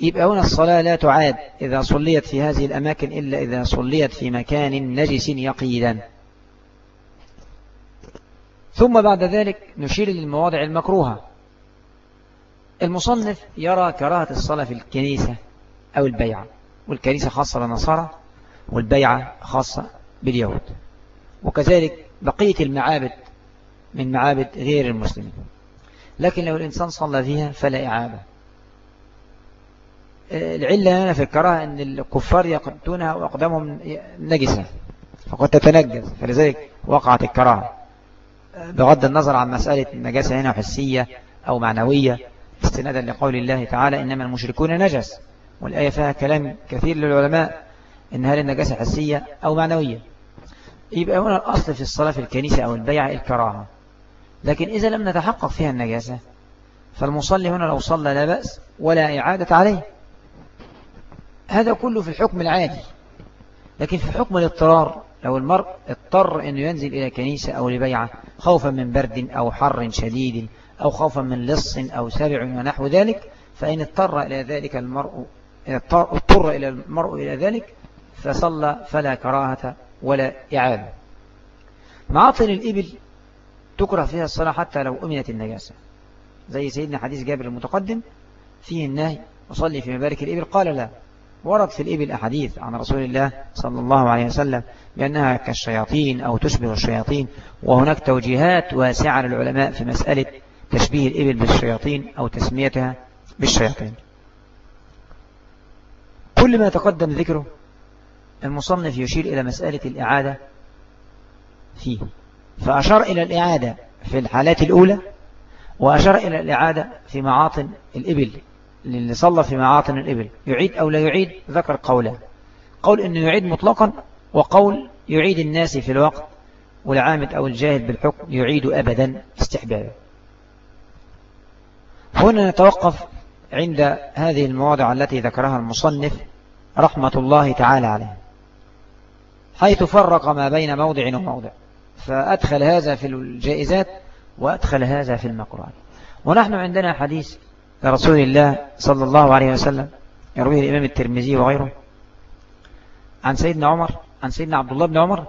يبقى هنا الصلاة لا تعاد إذا صليت في هذه الأماكن إلا إذا صليت في مكان نجس يقيدا ثم بعد ذلك نشير للمواضع المكروهة. المصنف يرى كراهة الصلاة في الكنيسة أو البيعة والكنيسة خاصة للنصارى والبيعة خاصة باليهود. وكذلك بقية المعابد من معابد غير المسلمين. لكن لو الإنسان صلى فيها فلا إعابة. العلة هنا في الكراهة أن الكفار يقدونها وأقدامهم نجسة فقد تتنجس فلذلك وقعت الكراهة. بغض النظر عن مسألة النجاسة هنا حسية أو معنوية استنادا لقول الله تعالى إنما المشركون نجس. والآية فيها كلام كثير للعلماء إن هل النجاسة حسية أو معنوية. يبقى هنا الأصل في الصلاة في الكنيسة أو البيع الكراهة. لكن إذا لم نتحقق فيها النجاسة فالمصلي هنا لو صلى لا بأس ولا إعادة عليه. هذا كله في الحكم العادي. لكن في حكم الاضطرار لو المرء اضطر أنه ينزل إلى كنيسة أو لبيعة خوفا من برد أو حر شديد أو خوفا من لص أو سبع ونحو ذلك فإن اضطر إلى ذلك المرء اضطر إلى المرء إلى ذلك فصلى فلا كراهة ولا إعادة معاطن الإبل تكره فيها الصلاة حتى لو أمنت النجاسة. زي سيدنا حديث جابر المتقدم فيه النهي وصلي في مبارك الإبل قال لا. ورد في الإبل أحاديث عن رسول الله صلى الله عليه وسلم بأنها كالشياطين أو تشبه الشياطين وهناك توجيهات واسعة للعلماء في مسألة تشبيه الإبل بالشياطين أو تسميتها بالشياطين. كل ما تقدم ذكره المصنف يشير إلى مسألة الإعادة فيه. فأشار إلى الإعادة في الحالات الأولى وأشار إلى الإعادة في معاطن الإبل. اللي صلى في معاطن الإبل. يعيد أو لا يعيد؟ ذكر قوله قول أنه يعيد مطلقا وقول يعيد الناس في الوقت والعامد أو الجاهل بالحكم يعيد أبدا استحبابا هنا نتوقف عند هذه المواضع التي ذكرها المصنف رحمة الله تعالى عليه حيث فرق ما بين موضع وموضع. فأدخل هذا في الجائزات وأدخل هذا في المقرات ونحن عندنا حديث لرسول الله صلى الله عليه وسلم. يرويه الإمام الترمذي وغيره. عن سيدنا عمر عن سيدنا عبد الله بن عمر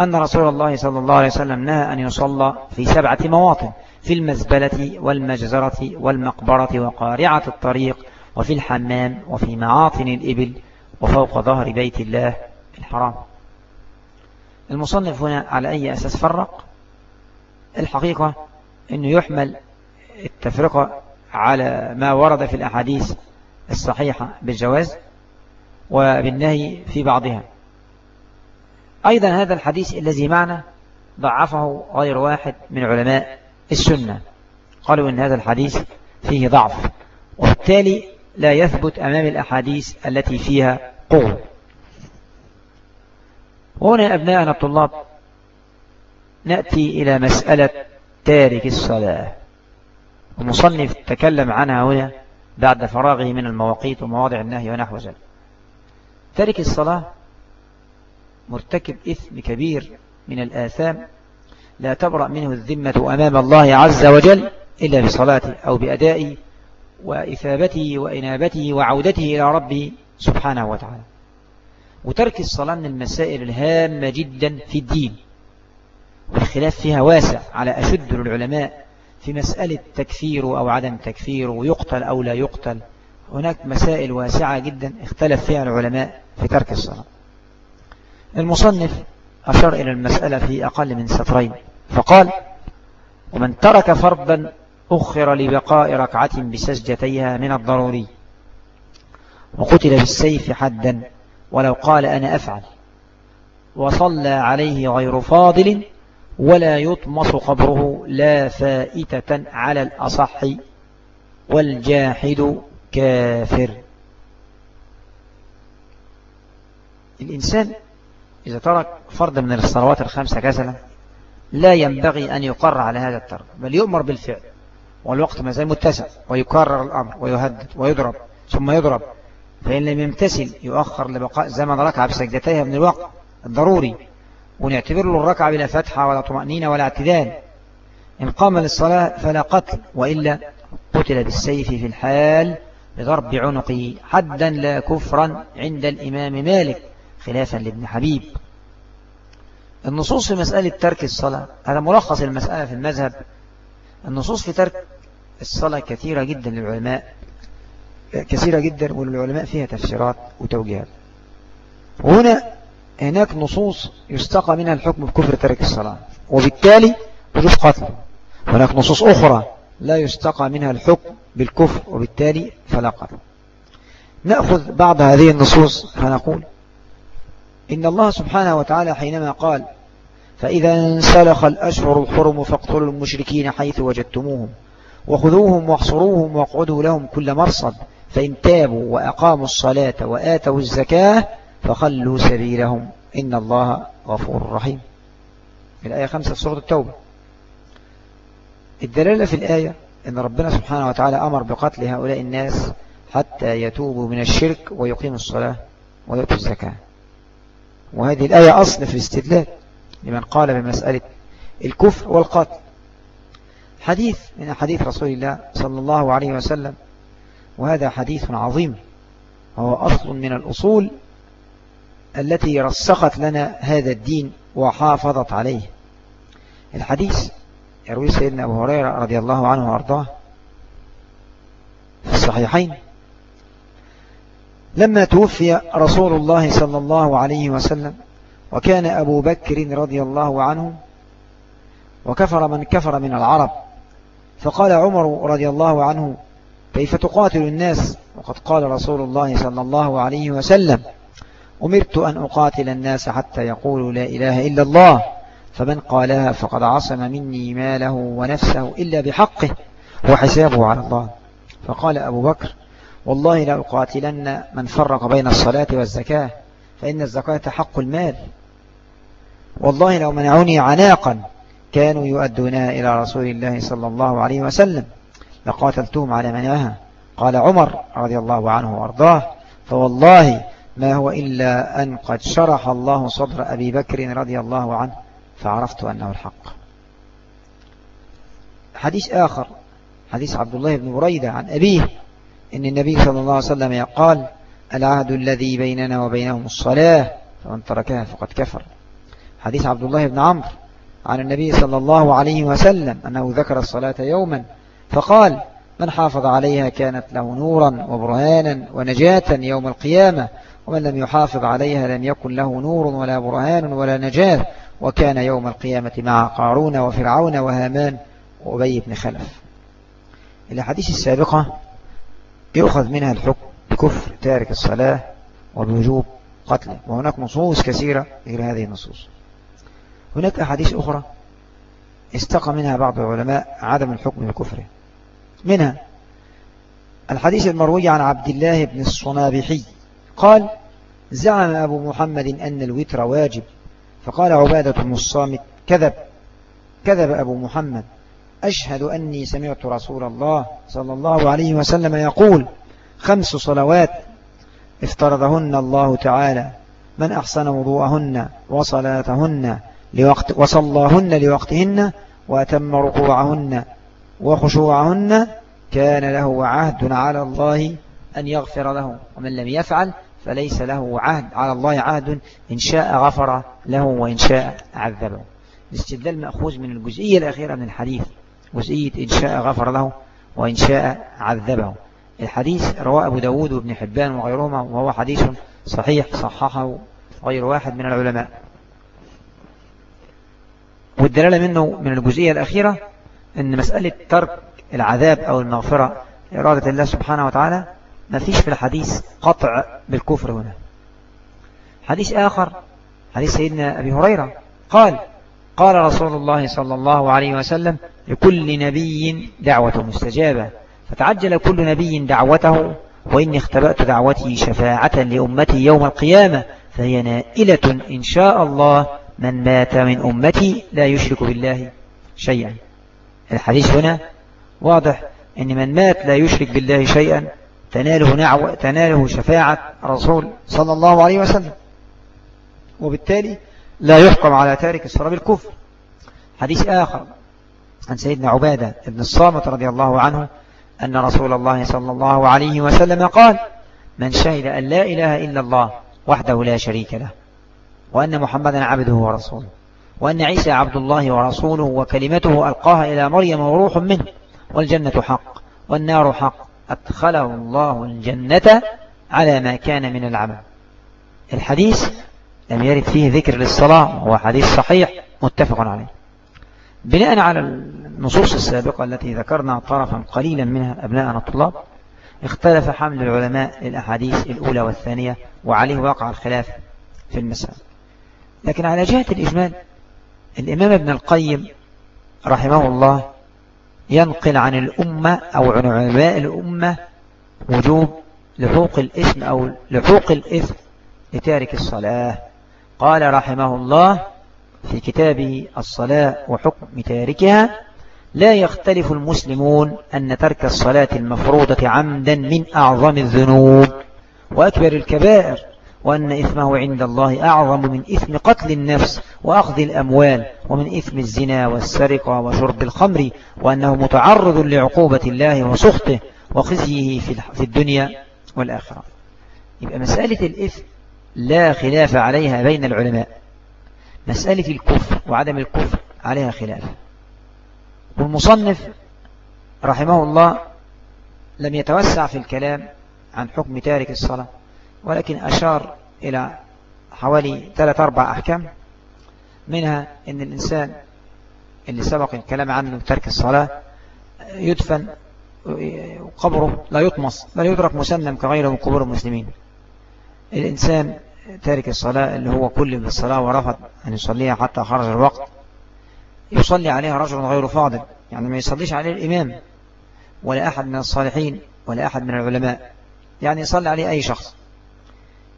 أن رسول الله صلى الله عليه وسلم نهى أن يصلى في سبعة مواطن في المزبلة والمجزرة والمقبرة وقارعة الطريق وفي الحمام وفي معاطن الإبل وفوق ظهر بيت الله الحرام. المصنف هنا على أي أساس فرق؟ الحقيقة أنه يحمل التفرقة على ما ورد في الأحاديث الصحيحة بالجواز وبالنهي في بعضها. أيضا هذا الحديث الذي معنا ضعفه غير واحد من علماء السنة. قالوا إن هذا الحديث فيه ضعف وبالتالي لا يثبت أمام الأحاديث التي فيها قوة وهنا أبناءنا الطلاب نأتي إلى مسألة تارك الصلاة. المصنف تكلم عنها هنا بعد فراغه من المواقيت ومواضع النهي ونحو ذلك. تارك الصلاة مرتكب إثم كبير من الآثام لا تبرأ منه الذمة أمام الله عز وجل إلا بصلاته أو بأدائه وإثابته وإنابته وعودته إلى ربه سبحانه وتعالى. وترك الصلاة من المسائل الهامة جدا في الدين والخلاف فيها واسع على أشد العلماء في مسألة تكفير أو عدم تكفير ويقتل أو لا يقتل. هناك مسائل واسعة جدا اختلف فيها العلماء في ترك الصلاة. المصنف أشار إلى المسألة في أقل من سطرين فقال ومن ترك فرضا أخر لبقاء ركعة بسجدتيها من الضروري وقتل بالسيف حدا ولو قال أنا أفعل وصلى عليه غير فاضل ولا يطمس قبره لا فائتة على الأصح والجاحد كافر. الإنسان إذا ترك فرض من الصلوات الخمسة كسلا لا ينبغي أن يقر على هذا الترك بل يؤمر بالفعل والوقت ما زال متسع ويكرر الأمر ويهدد ويضرب ثم يضرب فإن لم يمتثل يؤخر لبقاء زمن ركعة بسجدتيها من الوقت الضروري. ونعتبر له الركعة بلا فتحة ولا طمأنينة ولا اعتدال. إن قام للصلاة فلا قتل وإلا قتل بالسيف في الحال بضرب عنقه حدا لا كفرا عند الإمام مالك خلافا لابن حبيب. النصوص في مسألة ترك الصلاة هذا ملخص المسألة في المذهب. النصوص في ترك الصلاة كثيرة جدا للعلماء كثيرة جدا وللعلماء فيها تفسيرات وتوجيهات. وهنا هناك نصوص يستقى منها الحكم بكفر ترك الصلاة وبالتالي وجوب قتل. هناك نصوص أخرى لا يستقى منها الحكم بالكفر وبالتالي فلا قتل. نأخذ بعض هذه النصوص فنقول إن الله سبحانه وتعالى حينما قال فإذا انسلخ الأشهر الحرم فاقتلوا المشركين حيث وجدتموهم وخذوهم واحصروهم واقعدوا لهم كل مرصد فإن تابوا وأقاموا الصلاة وآتوا الزكاة فخلوا سبيلهم. إن الله غفور رحيم. الآية خمسة سورة التوبة. الدلالة في الآية أن ربنا سبحانه وتعالى أمر بقتل هؤلاء الناس حتى يتوبوا من الشرك ويقيموا الصلاة ويؤتوا الزكاة. وهذه الآية أصل في الاستدلال لمن قال بمسألة الكفر والقتل. حديث من حديث رسول الله صلى الله عليه وسلم وهذا حديث عظيم وهو أصل من الأصول التي رسخت لنا هذا الدين وحافظت عليه. الحديث يروي سيدنا أبو هريرة رضي الله عنه وأرضاه في الصحيحين. لما توفي رسول الله صلى الله عليه وسلم وكان أبو بكر رضي الله عنه وكفر من كفر من العرب. فقال عمر رضي الله عنه كيف تقاتل الناس؟ وقد قال رسول الله صلى الله عليه وسلم أمرت أن أقاتل الناس حتى يقولوا لا إله إلا الله فمن قالها فقد عصم مني ماله ونفسه إلا بحقه وحسابه على الله. فقال أبو بكر والله لا أقاتلن من فرق بين الصلاة والزكاة فإن الزكاة حق المال. والله لو منعوني عناقا كانوا يؤدونها إلى رسول الله صلى الله عليه وسلم لقاتلتهم على منعها قال عمر رضي الله عنه وأرضاه فوالله ما هو إلا أن قد شرح الله صدر أبي بكر رضي الله عنه فعرفت أنه الحق. حديث آخر حديث عبد الله بن بريدة عن أبيه إن النبي صلى الله عليه وسلم قال العهد الذي بيننا وبينهم الصلاة فمن تركها فقد كفر. حديث عبد الله بن عمرو عن النبي صلى الله عليه وسلم أنه ذكر الصلاة يوما فقال من حافظ عليها كانت له نورا وبرهانا ونجاة يوم القيامة ومن لم يحافظ عليها لم يكن له نور ولا برهان ولا نجاة وكان يوم القيامة مع قارون وفرعون وهامان وأبي بن خلف. الحديث السابقة يؤخذ منها الحكم بكفر تارك الصلاة وبوجوب قتله وهناك نصوص كثيرة غير هذه النصوص. هناك أحاديث أخرى استقى منها بعض العلماء عدم الحكم بكفره. منها الحديث المروي عن عبد الله بن الصنابحي قال زعم أبو محمد أن الوتر واجب. فقال عبادة بن الصامت كذب. كذب أبو محمد. أشهد أني سمعت رسول الله صلى الله عليه وسلم يقول خمس صلوات افترضهن الله تعالى. من أحسن وضوءهن وصلاتهن لوقت وصلاهن لوقتهن وأتم ركوعهن وخشوعهن كان له عهد على الله أن يغفر له. ومن لم يفعل فليس له عهد على الله عهد. إن شاء غفر له وإن شاء عذبه. الاستدلال مأخوذ من الجزئية الأخيرة من الحديث. جزئية إن شاء غفر له وإن شاء عذبه. الحديث رواه أبو داود وابن حبان وغيرهما وهو حديث صحيح صححه غير واحد من العلماء. والدلالة منه من الجزئية الأخيرة أن مسألة ترك العذاب أو المغفرة إرادة الله سبحانه وتعالى ما فيش في الحديث قطع بالكفر هنا. حديث آخر حديث سيدنا أبي هريرة. قال قال رسول الله صلى الله عليه وسلم لكل نبي دعوة مستجابة. فتعجل كل نبي دعوته وإني اختبأت دعوتي شفاعة لأمتي يوم القيامة فهي نائلة إن شاء الله من مات من أمتي لا يشرك بالله شيئا. الحديث هنا واضح أن من مات لا يشرك بالله شيئا تناله, نعو تناله شفاعة رسول صلى الله عليه وسلم. وبالتالي لا يحكم على تارك الصلاة بالكفر. حديث آخر عن سيدنا عبادة بن الصامت رضي الله عنه أن رسول الله صلى الله عليه وسلم قال من شهد أن لا إله إلا الله وحده لا شريك له وأن محمدا عبده ورسوله وأن عيسى عبد الله ورسوله وكلمته ألقاها إلى مريم وروح منه والجنة حق والنار حق أدخله الله الجنة على ما كان من العمل. الحديث لم يرد فيه ذكر للصلاة وهو حديث صحيح متفق عليه. بناء على النصوص السابقة التي ذكرنا طرفا قليلا منها أبناءنا الطلاب اختلف حمل العلماء للأحاديث الأولى والثانية وعليه وقع الخلاف في المسألة. لكن على جهة الإجمال الإمام ابن القيم رحمه الله ينقل عن الأمة أو عن علماء الأمة وجوب لحوق الإثم أو لحوق الإثم لتارك الصلاة. قال رحمه الله في كتابه الصلاة وحكم تاركها لا يختلف المسلمون أن ترك الصلاة المفروضة عمدا من أعظم الذنوب وأكبر الكبائر. وأن إثمه عند الله أعظم من إثم قتل النفس وأخذ الأموال ومن إثم الزنا والسرقة وشرب الخمر وأنه متعرض لعقوبة الله وسخطه وخزيه في الدنيا والآخرة. يبقى مسألة الإثم لا خلاف عليها بين العلماء. مسألة الكفر وعدم الكفر عليها خلاف. والمصنف رحمه الله لم يتوسع في الكلام عن حكم تارك الصلاة. ولكن أشار إلى حوالي ثلاث أربع أحكام. منها أن الإنسان اللي سبق الكلام عنه ترك الصلاة يدفن قبره لا يطمس بل يدرك مسلم كغيره من قبور المسلمين. الإنسان تارك الصلاة اللي هو كل بالصلاة ورفض أن يصليها حتى خرج الوقت. يصلي عليها رجل غير فاضل يعني ما يصليش عليه الإمام ولا أحد من الصالحين ولا أحد من العلماء. يعني يصلي عليه أي شخص.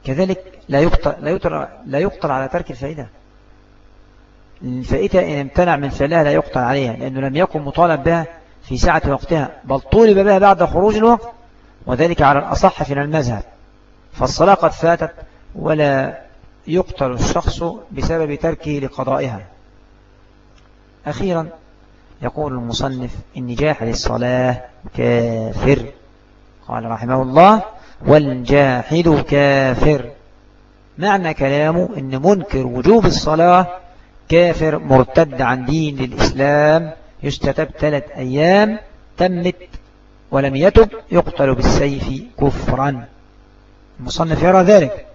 كذلك لا يقتل, لا يقتل, لا على ترك الفائدة. الفائدة إن امتنع من فعلها لا يقتل عليها لأنه لم يكن مطالب بها في ساعة وقتها بل طولب بها بعد خروج الوقت وذلك على الأصح في المذهب. فالصلاة قد فاتت ولا يقتل الشخص بسبب تركه لقضائها. أخيرا يقول المصنف إن جاحد الصلاة كافر. قال رحمه الله والجاحد كافر. معنى كلامه إن منكر وجوب الصلاة كافر مرتد عن دين الإسلام يستتب ثلاث أيام تمت ولم يتب يقتل بالسيف كفرا. المصنف يرى ذلك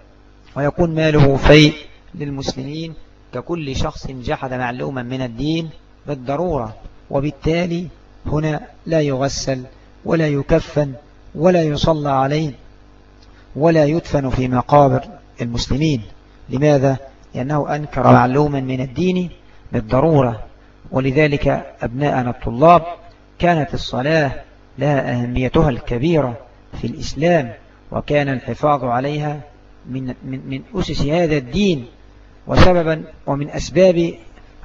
ويكون ماله فيء للمسلمين ككل شخص جحد معلوما من الدين بالضرورة. وبالتالي هنا لا يغسل ولا يكفن ولا يصلى عليه. ولا يدفن في مقابر المسلمين. لماذا؟ لأنه أنكر معلوما من الدين بالضرورة. ولذلك أبناءنا الطلاب كانت الصلاة لها أهميتها الكبيرة في الإسلام وكان الحفاظ عليها من, من, من أسس هذا الدين. وسببا ومن أسباب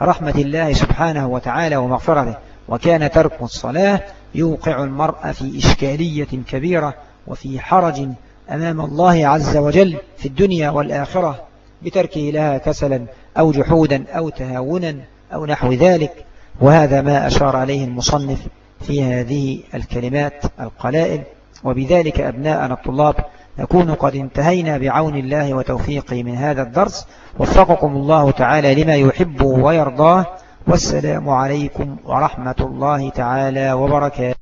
رحمة الله سبحانه وتعالى ومغفرته. وكان ترك الصلاة يوقع المرء في إشكالية كبيرة وفي حرج أمام الله عز وجل في الدنيا والآخرة بتركه لها كسلا أو جحودا أو تهاونا أو نحو ذلك. وهذا ما أشار عليه المصنف في هذه الكلمات القلائل. وبذلك أبناءنا الطلاب نكون قد انتهينا بعون الله وتوفيقه من هذا الدرس. وفقكم الله تعالى لما يحبه ويرضاه. والسلام عليكم ورحمة الله تعالى وبركاته.